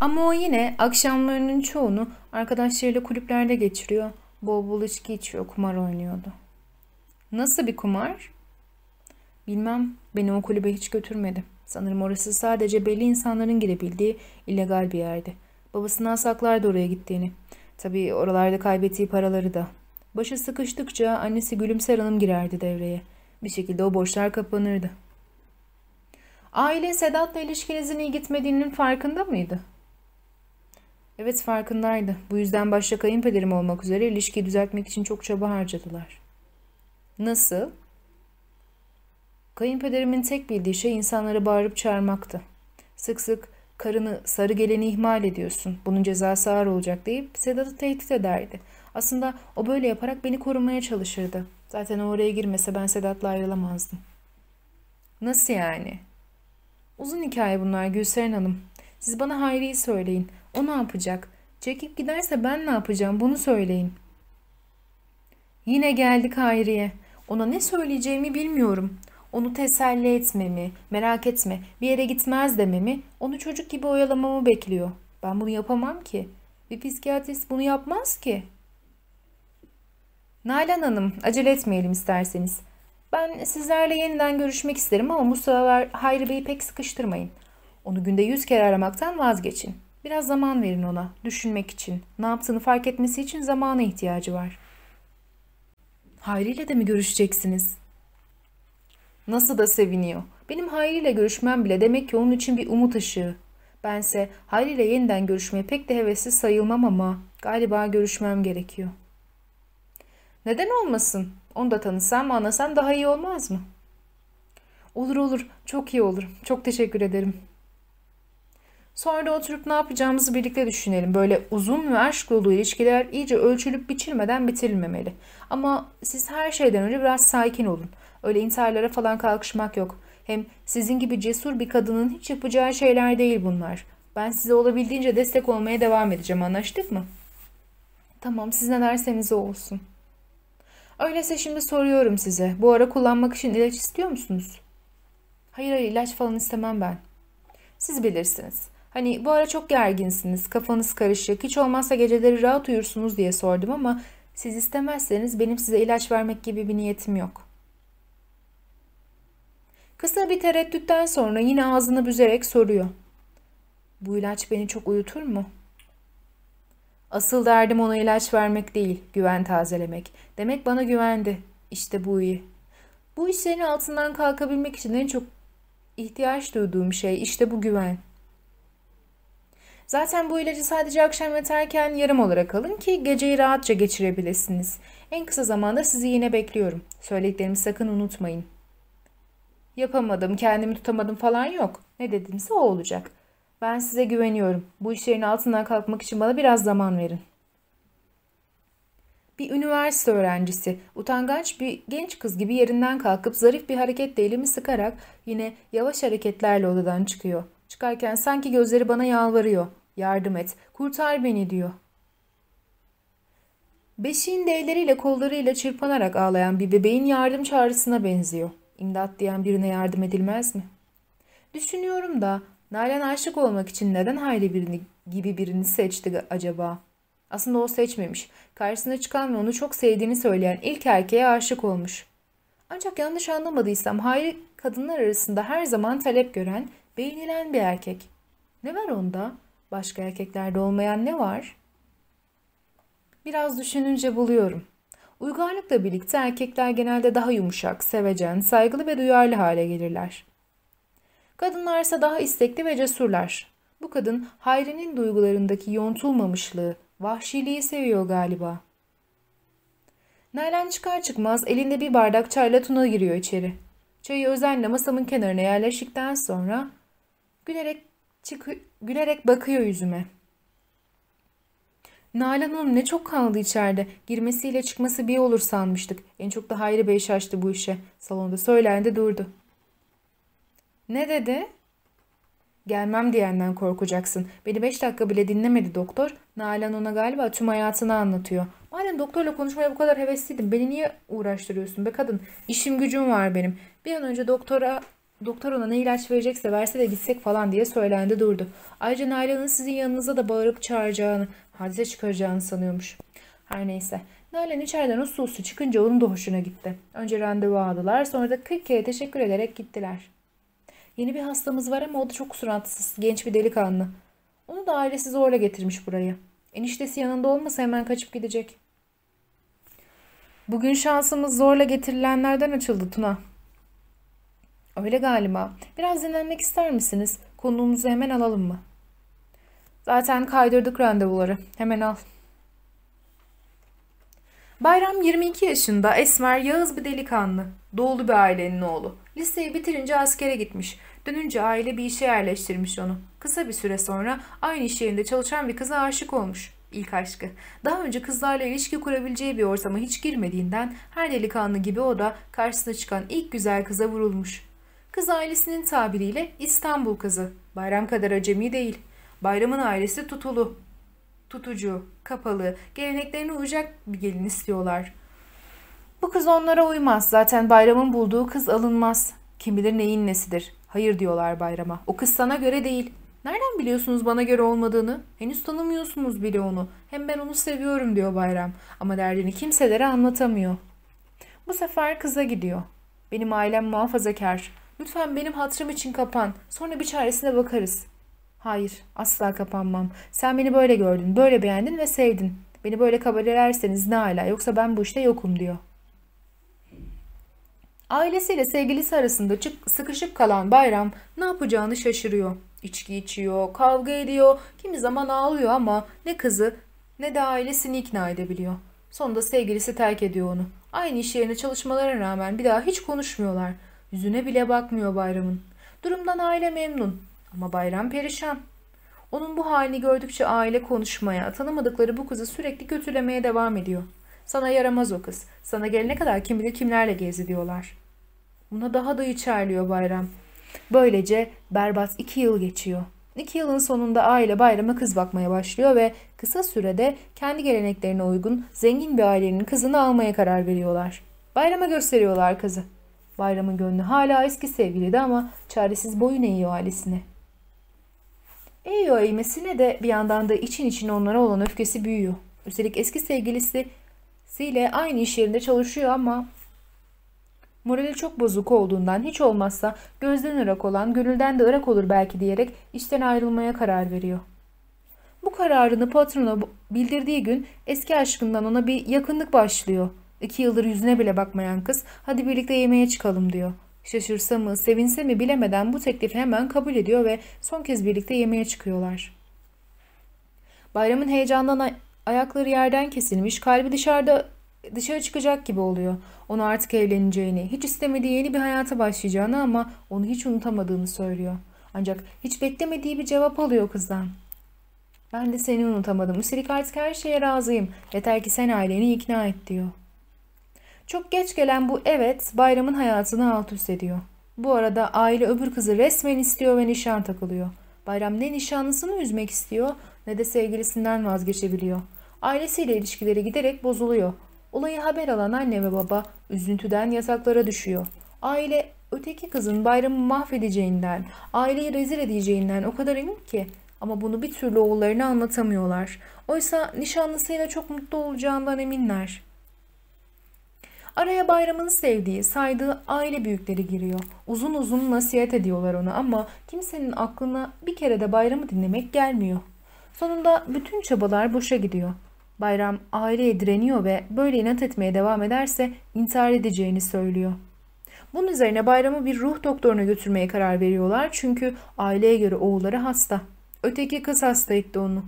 A: Ama o yine akşamlarının çoğunu arkadaşlarıyla kulüplerde geçiriyor. Bol bol içki içiyor, kumar oynuyordu. Nasıl bir kumar? Bilmem, beni o kulübe hiç götürmedi. Sanırım orası sadece belli insanların girebildiği illegal bir yerdi. Babasından saklardı oraya gittiğini. Tabii oralarda kaybettiği paraları da. Başı sıkıştıkça annesi Gülümser Hanım girerdi devreye. Bir şekilde o boşlar kapanırdı. Aile Sedat'la ilişkinizin iyi gitmediğinin farkında mıydı? Evet farkındaydı. Bu yüzden başta kayınpederim olmak üzere ilişkiyi düzeltmek için çok çaba harcadılar. Nasıl? Kayınpederimin tek bildiği şey insanları bağırıp çağırmaktı. Sık sık karını sarı geleni ihmal ediyorsun. Bunun cezası ağır olacak deyip Sedat'ı tehdit ederdi. Aslında o böyle yaparak beni korumaya çalışırdı. Zaten oraya girmese ben Sedat'la ayrılamazdım. Nasıl yani? Uzun hikaye bunlar Gülseren Hanım. Siz bana Hayri'yi söyleyin. O ne yapacak? Çekip giderse ben ne yapacağım bunu söyleyin. Yine geldik Hayri'ye. Ona ne söyleyeceğimi bilmiyorum. Onu teselli etmemi, merak etme, bir yere gitmez dememi, onu çocuk gibi oyalamamı bekliyor. Ben bunu yapamam ki. Bir psikiyatrist bunu yapmaz ki. Nalan Hanım, acele etmeyelim isterseniz. Ben sizlerle yeniden görüşmek isterim ama bu sıralar Hayri Bey'i pek sıkıştırmayın. Onu günde yüz kere aramaktan vazgeçin. Biraz zaman verin ona, düşünmek için. Ne yaptığını fark etmesi için zamana ihtiyacı var. Hayri ile de mi görüşeceksiniz? Nasıl da seviniyor. Benim Hayri ile görüşmem bile demek ki onun için bir umut ışığı. Bense Hayri ile yeniden görüşmeye pek de hevesli sayılmam ama galiba görüşmem gerekiyor. Neden olmasın? Onu da tanısam anlasam daha iyi olmaz mı? Olur olur. Çok iyi olur. Çok teşekkür ederim. Sonra da oturup ne yapacağımızı birlikte düşünelim. Böyle uzun ve aşk dolu ilişkiler iyice ölçülüp biçilmeden bitirilmemeli. Ama siz her şeyden önce biraz sakin olun. Öyle intiharlara falan kalkışmak yok. Hem sizin gibi cesur bir kadının hiç yapacağı şeyler değil bunlar. Ben size olabildiğince destek olmaya devam edeceğim. Anlaştık mı? Tamam siz ne derseniz o olsun. Öyleyse şimdi soruyorum size. Bu ara kullanmak için ilaç istiyor musunuz? Hayır hayır ilaç falan istemem ben. Siz bilirsiniz. Hani bu ara çok gerginsiniz, kafanız karışık, hiç olmazsa geceleri rahat uyursunuz diye sordum ama siz istemezseniz benim size ilaç vermek gibi bir niyetim yok. Kısa bir tereddütten sonra yine ağzını büzerek soruyor. Bu ilaç beni çok uyutur mu? Asıl derdim ona ilaç vermek değil, güven tazelemek. Demek bana güvendi. İşte bu iyi. Bu işlerin altından kalkabilmek için en çok ihtiyaç duyduğum şey işte bu güven. Zaten bu ilacı sadece akşam yatarken yarım olarak alın ki geceyi rahatça geçirebilirsiniz. En kısa zamanda sizi yine bekliyorum. Söylediklerimi sakın unutmayın. Yapamadım, kendimi tutamadım falan yok. Ne dedimse o olacak. Ben size güveniyorum. Bu işlerin altından kalkmak için bana biraz zaman verin. Bir üniversite öğrencisi, utangaç bir genç kız gibi yerinden kalkıp zarif bir hareketle elimi sıkarak yine yavaş hareketlerle odadan çıkıyor. Çıkarken sanki gözleri bana yalvarıyor. Yardım et, kurtar beni diyor. Beşiğin elleriyle kollarıyla çırpanarak ağlayan bir bebeğin yardım çağrısına benziyor. İmdat diyen birine yardım edilmez mi? Düşünüyorum da Nalan aşık olmak için neden Hayri birini, gibi birini seçti acaba? Aslında o seçmemiş. Karşısına çıkan ve onu çok sevdiğini söyleyen ilk erkeğe aşık olmuş. Ancak yanlış anlamadıysam Hayri kadınlar arasında her zaman talep gören, beğenilen bir erkek. Ne var onda? Başka erkeklerde olmayan ne var? Biraz düşününce buluyorum. Uygarlıkla birlikte erkekler genelde daha yumuşak, sevecen, saygılı ve duyarlı hale gelirler. Kadınlar ise daha istekli ve cesurlar. Bu kadın Hayri'nin duygularındaki yontulmamışlığı, vahşiliği seviyor galiba. Nalan çıkar çıkmaz elinde bir bardak çayla Tuna giriyor içeri. Çayı özenle masamın kenarına yerleştikten sonra gülerek, gülerek bakıyor yüzüme. Nalan Hanım ne çok kaldı içeride. Girmesiyle çıkması bir olur sanmıştık. En çok da Hayri Bey şaştı bu işe. Salonda söylendi durdu. Ne dedi? Gelmem diyenden korkacaksın. Beni beş dakika bile dinlemedi doktor. Nalan ona galiba tüm hayatını anlatıyor. Madem doktorla konuşmaya bu kadar hevesliydin beni niye uğraştırıyorsun be kadın? İşim gücüm var benim. Bir an önce doktora doktor ona ne ilaç verecekse verse de gitsek falan diye söylendi durdu. Ayrıca Nalan'ın sizin yanınıza da bağırıp çağıracağını, hadise çıkaracağını sanıyormuş. Her neyse. Nalan içeriden uslu uslu çıkınca onun da hoşuna gitti. Önce randevu aldılar sonra da 40 kere teşekkür ederek gittiler. Yeni bir hastamız var ama o da çok suratsız, genç bir delikanlı. Onu da ailesi zorla getirmiş buraya. Eniştesi yanında olmasa hemen kaçıp gidecek. Bugün şansımız zorla getirilenlerden açıldı Tuna. Öyle galiba. Biraz dinlenmek ister misiniz? Konuğumuzu hemen alalım mı? Zaten kaydırdık randevuları. Hemen al. Bayram 22 yaşında, esmer, yağız bir delikanlı. Doğulu bir ailenin oğlu. Liseyi bitirince askere gitmiş. Dönünce aile bir işe yerleştirmiş onu. Kısa bir süre sonra aynı iş yerinde çalışan bir kıza aşık olmuş. İlk aşkı. Daha önce kızlarla ilişki kurabileceği bir ortama hiç girmediğinden her delikanlı gibi o da karşısına çıkan ilk güzel kıza vurulmuş. Kız ailesinin tabiriyle İstanbul kızı. Bayram kadar acemi değil. Bayramın ailesi tutulu. Tutucu, kapalı, geleneklerine uyacak bir gelin istiyorlar. Bu kız onlara uymaz. Zaten bayramın bulduğu kız alınmaz. Kim bilir neyin nesidir. Hayır diyorlar bayrama. O kız sana göre değil. Nereden biliyorsunuz bana göre olmadığını? Henüz tanımıyorsunuz bile onu. Hem ben onu seviyorum diyor bayram. Ama derdini kimselere anlatamıyor. Bu sefer kıza gidiyor. Benim ailem muhafazakar. Lütfen benim hatırım için kapan. Sonra bir çaresine bakarız. Hayır, asla kapanmam. Sen beni böyle gördün, böyle beğendin ve sevdin. Beni böyle kabul ederseniz ne hala yoksa ben bu işte yokum diyor. Ailesiyle sevgilisi arasında çık, sıkışıp kalan Bayram ne yapacağını şaşırıyor. İçki içiyor, kavga ediyor, kimi zaman ağlıyor ama ne kızı ne de ailesini ikna edebiliyor. Sonunda sevgilisi terk ediyor onu. Aynı iş yerine çalışmalarına rağmen bir daha hiç konuşmuyorlar. Yüzüne bile bakmıyor Bayram'ın. Durumdan aile memnun ama Bayram perişan. Onun bu halini gördükçe aile konuşmaya, tanımadıkları bu kızı sürekli kötülemeye devam ediyor. Sana yaramaz o kız. Sana gelene kadar kim bilir kimlerle gezi diyorlar. Buna daha da içerliyor Bayram. Böylece berbat iki yıl geçiyor. İki yılın sonunda aile bayrama kız bakmaya başlıyor ve kısa sürede kendi geleneklerine uygun zengin bir ailenin kızını almaya karar veriyorlar. Bayrama gösteriyorlar kızı. Bayramın gönlü hala eski sevgiliydi ama çaresiz boyun eğiyor ailesine. Eğiyor eğmesine de bir yandan da için için onlara olan öfkesi büyüyor. Üstelik eski sevgilisi ile aynı iş yerinde çalışıyor ama morali çok bozuk olduğundan hiç olmazsa gözden ırak olan gönülden de ırak olur belki diyerek işten ayrılmaya karar veriyor. Bu kararını patrona bildirdiği gün eski aşkından ona bir yakınlık başlıyor. İki yıldır yüzüne bile bakmayan kız hadi birlikte yemeğe çıkalım diyor. Şaşırsa mı sevinse mi bilemeden bu teklifi hemen kabul ediyor ve son kez birlikte yemeğe çıkıyorlar. Bayramın heyecandan ayakları yerden kesilmiş, kalbi dışarıda dışarı çıkacak gibi oluyor. Onu artık evleneceğini, hiç istemediği yeni bir hayata başlayacağını ama onu hiç unutamadığını söylüyor. Ancak hiç beklemediği bir cevap alıyor kızdan. Ben de seni unutamadım. Üstelik artık her şeye razıyım. Yeter ki sen aileni ikna et diyor. Çok geç gelen bu evet bayramın hayatını alt üst ediyor. Bu arada aile öbür kızı resmen istiyor ve nişan takılıyor. Bayram ne nişanlısını üzmek istiyor ne de sevgilisinden vazgeçebiliyor. Ailesiyle ilişkileri giderek bozuluyor. Olayı haber alan anne ve baba üzüntüden yasaklara düşüyor. Aile öteki kızın bayramı mahvedeceğinden, aileyi rezil edeceğinden o kadar emin ki ama bunu bir türlü oğullarına anlatamıyorlar. Oysa nişanlısıyla çok mutlu olacağından eminler. Araya bayramını sevdiği, saydığı aile büyükleri giriyor. Uzun uzun nasihat ediyorlar ona ama kimsenin aklına bir kere de bayramı dinlemek gelmiyor. Sonunda bütün çabalar boşa gidiyor. Bayram aileye direniyor ve böyle inat etmeye devam ederse intihar edeceğini söylüyor. Bunun üzerine Bayram'ı bir ruh doktoruna götürmeye karar veriyorlar çünkü aileye göre oğulları hasta. Öteki kız hasta etti onu.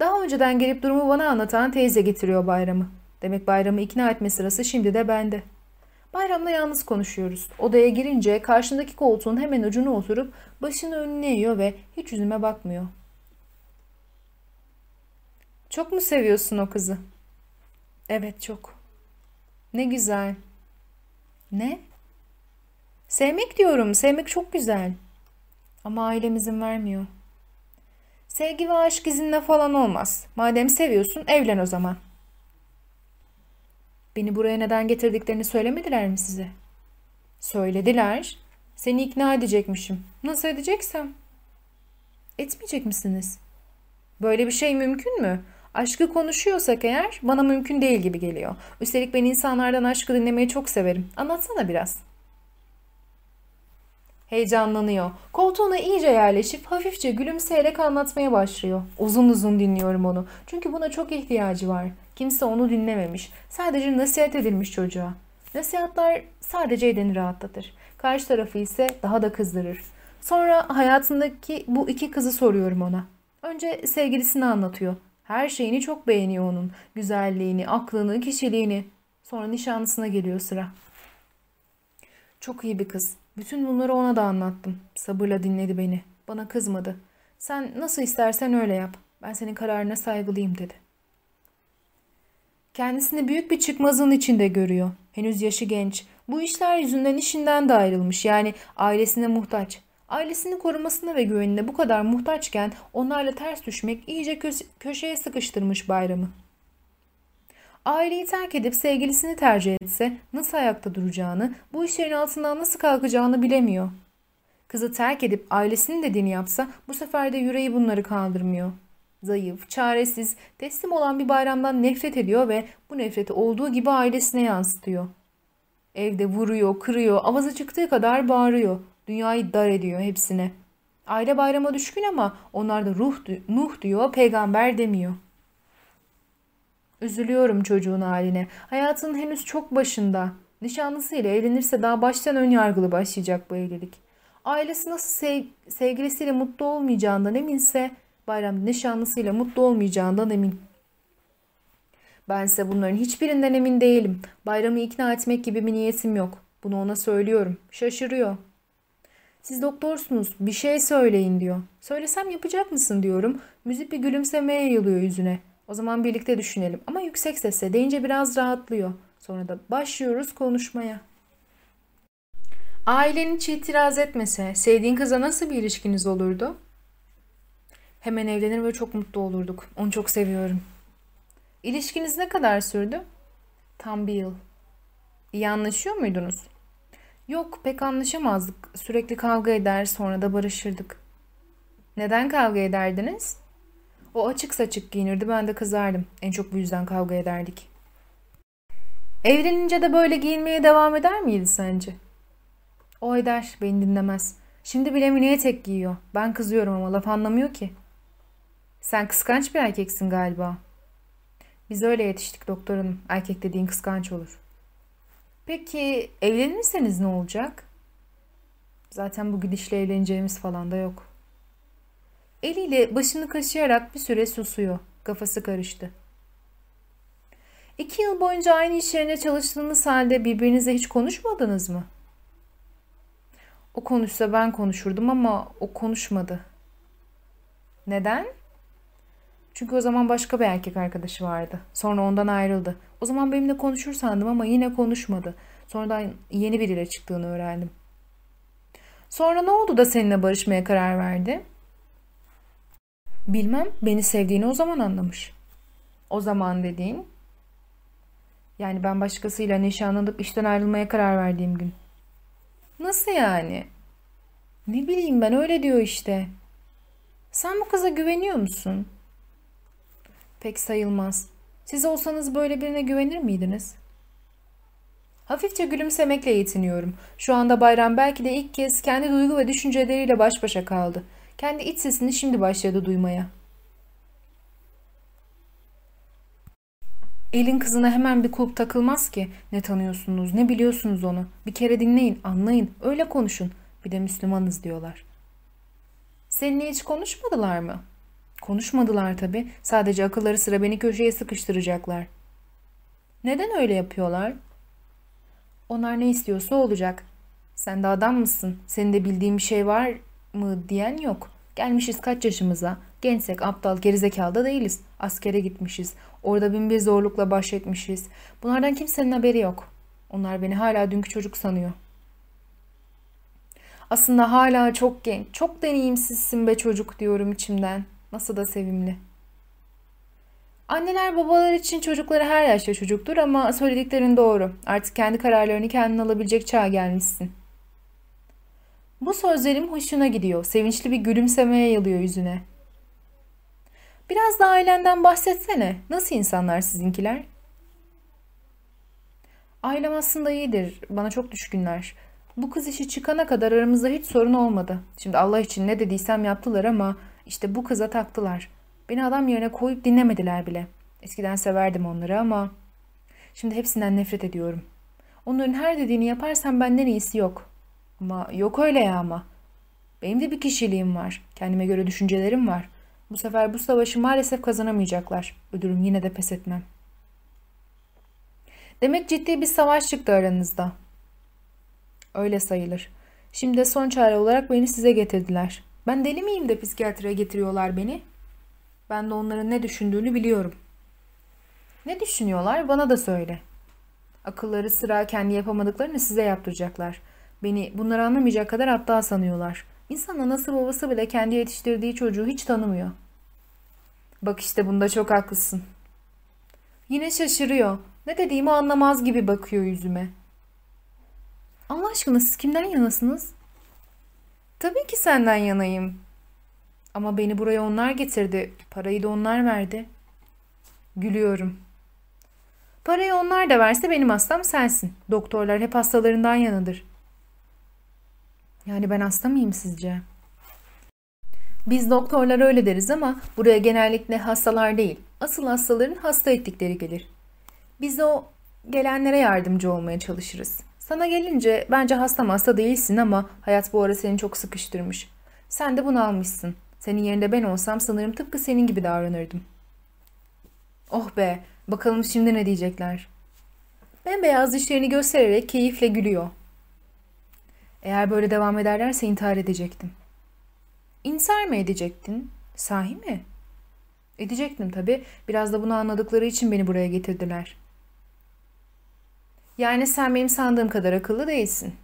A: Daha önceden gelip durumu bana anlatan teyze getiriyor Bayram'ı. Demek Bayram'ı ikna etme sırası şimdi de bende. Bayram'la yalnız konuşuyoruz. Odaya girince karşındaki koltuğun hemen ucuna oturup başını önüne eğiyor ve hiç yüzüme bakmıyor. Çok mu seviyorsun o kızı? Evet çok. Ne güzel. Ne? Sevmek diyorum. Sevmek çok güzel. Ama ailem izin vermiyor. Sevgi ve aşk izinle falan olmaz. Madem seviyorsun evlen o zaman. Beni buraya neden getirdiklerini söylemediler mi size? Söylediler. Seni ikna edecekmişim. Nasıl edeceksem? Etmeyecek misiniz? Böyle bir şey mümkün mü? Aşkı konuşuyorsak eğer bana mümkün değil gibi geliyor. Üstelik ben insanlardan aşkı dinlemeyi çok severim. Anlatsana biraz. Heyecanlanıyor. Koltuğuna iyice yerleşip hafifçe gülümseyerek anlatmaya başlıyor. Uzun uzun dinliyorum onu. Çünkü buna çok ihtiyacı var. Kimse onu dinlememiş. Sadece nasihat edilmiş çocuğa. Nasihatler sadece edeni rahatlatır. Karşı tarafı ise daha da kızdırır. Sonra hayatındaki bu iki kızı soruyorum ona. Önce sevgilisini anlatıyor. Her şeyini çok beğeniyor onun. Güzelliğini, aklını, kişiliğini. Sonra nişanlısına geliyor sıra. Çok iyi bir kız. Bütün bunları ona da anlattım. Sabırla dinledi beni. Bana kızmadı. Sen nasıl istersen öyle yap. Ben senin kararına saygılıyım dedi. Kendisini büyük bir çıkmazın içinde görüyor. Henüz yaşı genç. Bu işler yüzünden işinden de ayrılmış. Yani ailesine muhtaç. Ailesini korumasına ve güvenine bu kadar muhtaçken onlarla ters düşmek iyice kö- köşeye sıkıştırmış bayramı. Aileyi terk edip sevgilisini tercih etse nasıl ayakta duracağını, bu işlerin altından nasıl kalkacağını bilemiyor. Kızı terk edip ailesinin dediğini yapsa bu sefer de yüreği bunları kaldırmıyor. Zayıf, çaresiz, teslim olan bir bayramdan nefret ediyor ve bu nefreti olduğu gibi ailesine yansıtıyor. Evde vuruyor, kırıyor, avazı çıktığı kadar bağırıyor. Dünyayı dar ediyor hepsine. Aile bayrama düşkün ama onlar da ruh, Nuh diyor, peygamber demiyor. Üzülüyorum çocuğun haline. Hayatının henüz çok başında. Nişanlısıyla evlenirse daha baştan ön yargılı başlayacak bu evlilik. Ailesi nasıl sev sevgilisiyle mutlu olmayacağından eminse Bayram nişanlısıyla mutlu olmayacağından emin. Bense bunların hiçbirinden emin değilim. Bayramı ikna etmek gibi bir niyetim yok. Bunu ona söylüyorum. Şaşırıyor. Siz doktorsunuz bir şey söyleyin diyor. Söylesem yapacak mısın diyorum. Müzik bir gülümsemeye yayılıyor yüzüne. O zaman birlikte düşünelim ama yüksek sesle deyince biraz rahatlıyor. Sonra da başlıyoruz konuşmaya. Ailenin hiç itiraz etmese sevdiğin kıza nasıl bir ilişkiniz olurdu? Hemen evlenir ve çok mutlu olurduk. Onu çok seviyorum. İlişkiniz ne kadar sürdü? Tam bir yıl. İyi anlaşıyor muydunuz? Yok pek anlaşamazdık. Sürekli kavga eder sonra da barışırdık. Neden kavga ederdiniz? O açık saçık giyinirdi ben de kızardım. En çok bu yüzden kavga ederdik. Evlenince de böyle giyinmeye devam eder miydi sence? O eder, beni dinlemez. Şimdi bile mini etek giyiyor. Ben kızıyorum ama laf anlamıyor ki. Sen kıskanç bir erkeksin galiba. Biz öyle yetiştik doktor hanım. Erkek dediğin kıskanç olur. Peki evlenirseniz ne olacak? Zaten bu gidişle evleneceğimiz falan da yok. Eliyle başını kaşıyarak bir süre susuyor. Kafası karıştı. İki yıl boyunca aynı iş yerine çalıştığınız halde birbirinizle hiç konuşmadınız mı? O konuşsa ben konuşurdum ama o konuşmadı. Neden? Çünkü o zaman başka bir erkek arkadaşı vardı. Sonra ondan ayrıldı. O zaman benimle konuşur sandım ama yine konuşmadı. Sonradan yeni biriyle çıktığını öğrendim. Sonra ne oldu da seninle barışmaya karar verdi? Bilmem beni sevdiğini o zaman anlamış. O zaman dediğin? Yani ben başkasıyla nişanlanıp işten ayrılmaya karar verdiğim gün. Nasıl yani? Ne bileyim ben öyle diyor işte. Sen bu kıza güveniyor musun? Pek sayılmaz. Siz olsanız böyle birine güvenir miydiniz? Hafifçe gülümsemekle yetiniyorum. Şu anda Bayram belki de ilk kez kendi duygu ve düşünceleriyle baş başa kaldı. Kendi iç sesini şimdi başladı duymaya. Elin kızına hemen bir kulp takılmaz ki. Ne tanıyorsunuz, ne biliyorsunuz onu. Bir kere dinleyin, anlayın, öyle konuşun. Bir de Müslümanız diyorlar. Seninle hiç konuşmadılar mı? Konuşmadılar tabii. Sadece akılları sıra beni köşeye sıkıştıracaklar. Neden öyle yapıyorlar? Onlar ne istiyorsa olacak. Sen de adam mısın? Senin de bildiğin bir şey var mı diyen yok. Gelmişiz kaç yaşımıza. Gençsek aptal gerizekalı da değiliz. Askere gitmişiz. Orada bin bir zorlukla baş etmişiz. Bunlardan kimsenin haberi yok. Onlar beni hala dünkü çocuk sanıyor. Aslında hala çok genç, çok deneyimsizsin be çocuk diyorum içimden. Nasıl da sevimli. Anneler babalar için çocukları her yaşta çocuktur ama söylediklerin doğru. Artık kendi kararlarını kendin alabilecek çağa gelmişsin. Bu sözlerim hoşuna gidiyor. Sevinçli bir gülümsemeye yayılıyor yüzüne. Biraz da ailenden bahsetsene. Nasıl insanlar sizinkiler? Ailem aslında iyidir. Bana çok düşkünler. Bu kız işi çıkana kadar aramızda hiç sorun olmadı. Şimdi Allah için ne dediysem yaptılar ama işte bu kıza taktılar. Beni adam yerine koyup dinlemediler bile. Eskiden severdim onları ama şimdi hepsinden nefret ediyorum. Onların her dediğini yaparsam benden iyisi yok. Ama yok öyle ya ama. Benim de bir kişiliğim var. Kendime göre düşüncelerim var. Bu sefer bu savaşı maalesef kazanamayacaklar. Ödürüm yine de pes etmem. Demek ciddi bir savaş çıktı aranızda. Öyle sayılır. Şimdi son çare olarak beni size getirdiler. Ben deli miyim de psikiyatriye getiriyorlar beni? Ben de onların ne düşündüğünü biliyorum. Ne düşünüyorlar bana da söyle. Akılları sıra kendi yapamadıklarını size yaptıracaklar. Beni bunları anlamayacak kadar aptal sanıyorlar. İnsan anası babası bile kendi yetiştirdiği çocuğu hiç tanımıyor. Bak işte bunda çok haklısın. Yine şaşırıyor. Ne dediğimi anlamaz gibi bakıyor yüzüme. Allah aşkına siz kimden yanasınız? Tabii ki senden yanayım. Ama beni buraya onlar getirdi. Parayı da onlar verdi. Gülüyorum. Parayı onlar da verse benim hastam sensin. Doktorlar hep hastalarından yanıdır. Yani ben hasta mıyım sizce? Biz doktorlar öyle deriz ama buraya genellikle hastalar değil, asıl hastaların hasta ettikleri gelir. Biz o gelenlere yardımcı olmaya çalışırız. Sana gelince bence hasta hasta değilsin ama hayat bu ara seni çok sıkıştırmış. Sen de bunu almışsın. Senin yerinde ben olsam sanırım tıpkı senin gibi davranırdım. Oh be, bakalım şimdi ne diyecekler. Bembeyaz dişlerini göstererek keyifle gülüyor. Eğer böyle devam ederlerse intihar edecektim. İntihar mı edecektin? Sahi mi? Edecektim tabii. Biraz da bunu anladıkları için beni buraya getirdiler. Yani sen benim sandığım kadar akıllı değilsin.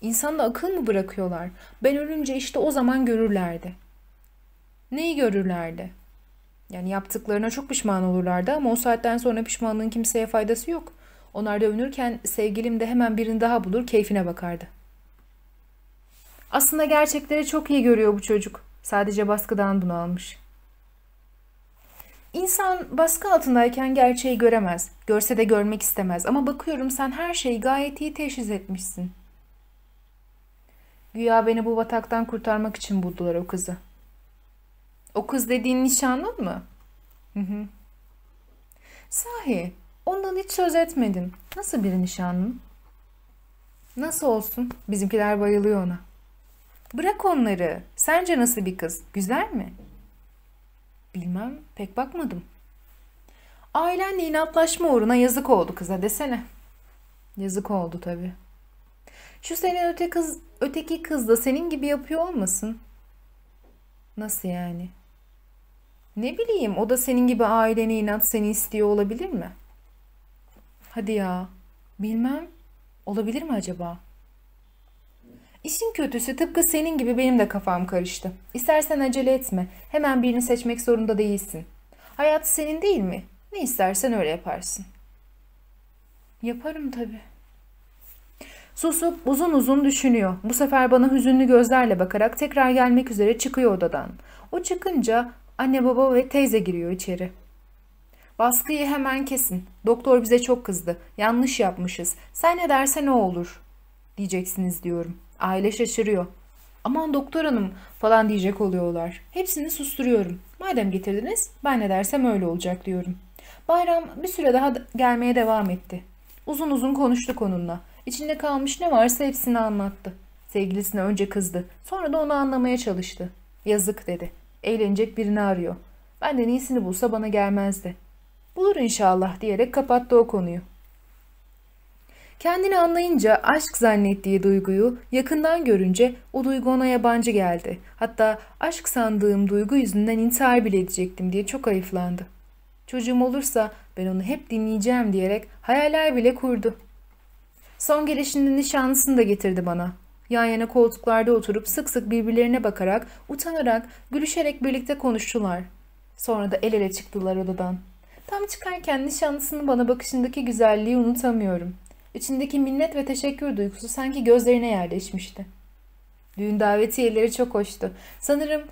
A: İnsanda akıl mı bırakıyorlar? Ben ölünce işte o zaman görürlerdi. Neyi görürlerdi? Yani yaptıklarına çok pişman olurlardı ama o saatten sonra pişmanlığın kimseye faydası yok. Onlar da övünürken sevgilim de hemen birini daha bulur keyfine bakardı. Aslında gerçekleri çok iyi görüyor bu çocuk. Sadece baskıdan bunu almış. İnsan baskı altındayken gerçeği göremez. Görse de görmek istemez. Ama bakıyorum sen her şeyi gayet iyi teşhis etmişsin. Güya beni bu bataktan kurtarmak için buldular o kızı. O kız dediğin nişanlın mı? Hı hı. Sahi, ondan hiç söz etmedim. Nasıl bir nişanlın? Nasıl olsun? Bizimkiler bayılıyor ona. Bırak onları. Sence nasıl bir kız? Güzel mi? Bilmem, pek bakmadım. Ailenle inatlaşma uğruna yazık oldu kıza desene. Yazık oldu tabii. Şu senin öte kız, öteki kız da senin gibi yapıyor olmasın? Nasıl yani? Ne bileyim o da senin gibi ailene inat seni istiyor olabilir mi? Hadi ya. Bilmem. Olabilir mi acaba? İşin kötüsü tıpkı senin gibi benim de kafam karıştı. İstersen acele etme. Hemen birini seçmek zorunda değilsin. Hayat senin değil mi? Ne istersen öyle yaparsın. Yaparım tabii. Susup uzun uzun düşünüyor. Bu sefer bana hüzünlü gözlerle bakarak tekrar gelmek üzere çıkıyor odadan. O çıkınca anne baba ve teyze giriyor içeri. Baskıyı hemen kesin. Doktor bize çok kızdı. Yanlış yapmışız. Sen ne dersen o olur. Diyeceksiniz diyorum. Aile şaşırıyor. Aman doktor hanım falan diyecek oluyorlar. Hepsini susturuyorum. Madem getirdiniz ben ne dersem öyle olacak diyorum. Bayram bir süre daha gelmeye devam etti. Uzun uzun konuştuk onunla. İçinde kalmış ne varsa hepsini anlattı. Sevgilisine önce kızdı. Sonra da onu anlamaya çalıştı. Yazık dedi. Eğlenecek birini arıyor. Ben de iyisini bulsa bana gelmezdi. Bulur inşallah diyerek kapattı o konuyu. Kendini anlayınca aşk zannettiği duyguyu yakından görünce o duygu ona yabancı geldi. Hatta aşk sandığım duygu yüzünden intihar bile edecektim diye çok ayıflandı. Çocuğum olursa ben onu hep dinleyeceğim diyerek hayaller bile kurdu. Son gelişinde nişanlısını da getirdi bana. Yan yana koltuklarda oturup sık sık birbirlerine bakarak, utanarak, gülüşerek birlikte konuştular. Sonra da el ele çıktılar odadan. Tam çıkarken nişanlısının bana bakışındaki güzelliği unutamıyorum. İçindeki minnet ve teşekkür duygusu sanki gözlerine yerleşmişti. Düğün davetiyeleri çok hoştu. Sanırım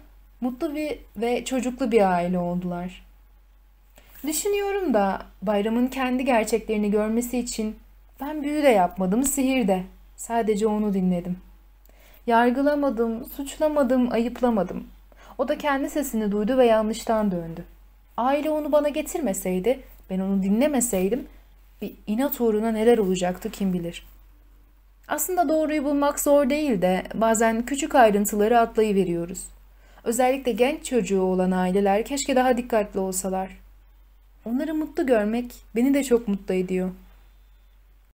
A: mutlu bir ve çocuklu bir aile oldular. Düşünüyorum da bayramın kendi gerçeklerini görmesi için ben büyü de yapmadım, sihir de. Sadece onu dinledim. Yargılamadım, suçlamadım, ayıplamadım. O da kendi sesini duydu ve yanlıştan döndü. Aile onu bana getirmeseydi, ben onu dinlemeseydim inat uğruna neler olacaktı kim bilir. Aslında doğruyu bulmak zor değil de bazen küçük ayrıntıları atlayıveriyoruz. Özellikle genç çocuğu olan aileler keşke daha dikkatli olsalar. Onları mutlu görmek beni de çok mutlu ediyor.''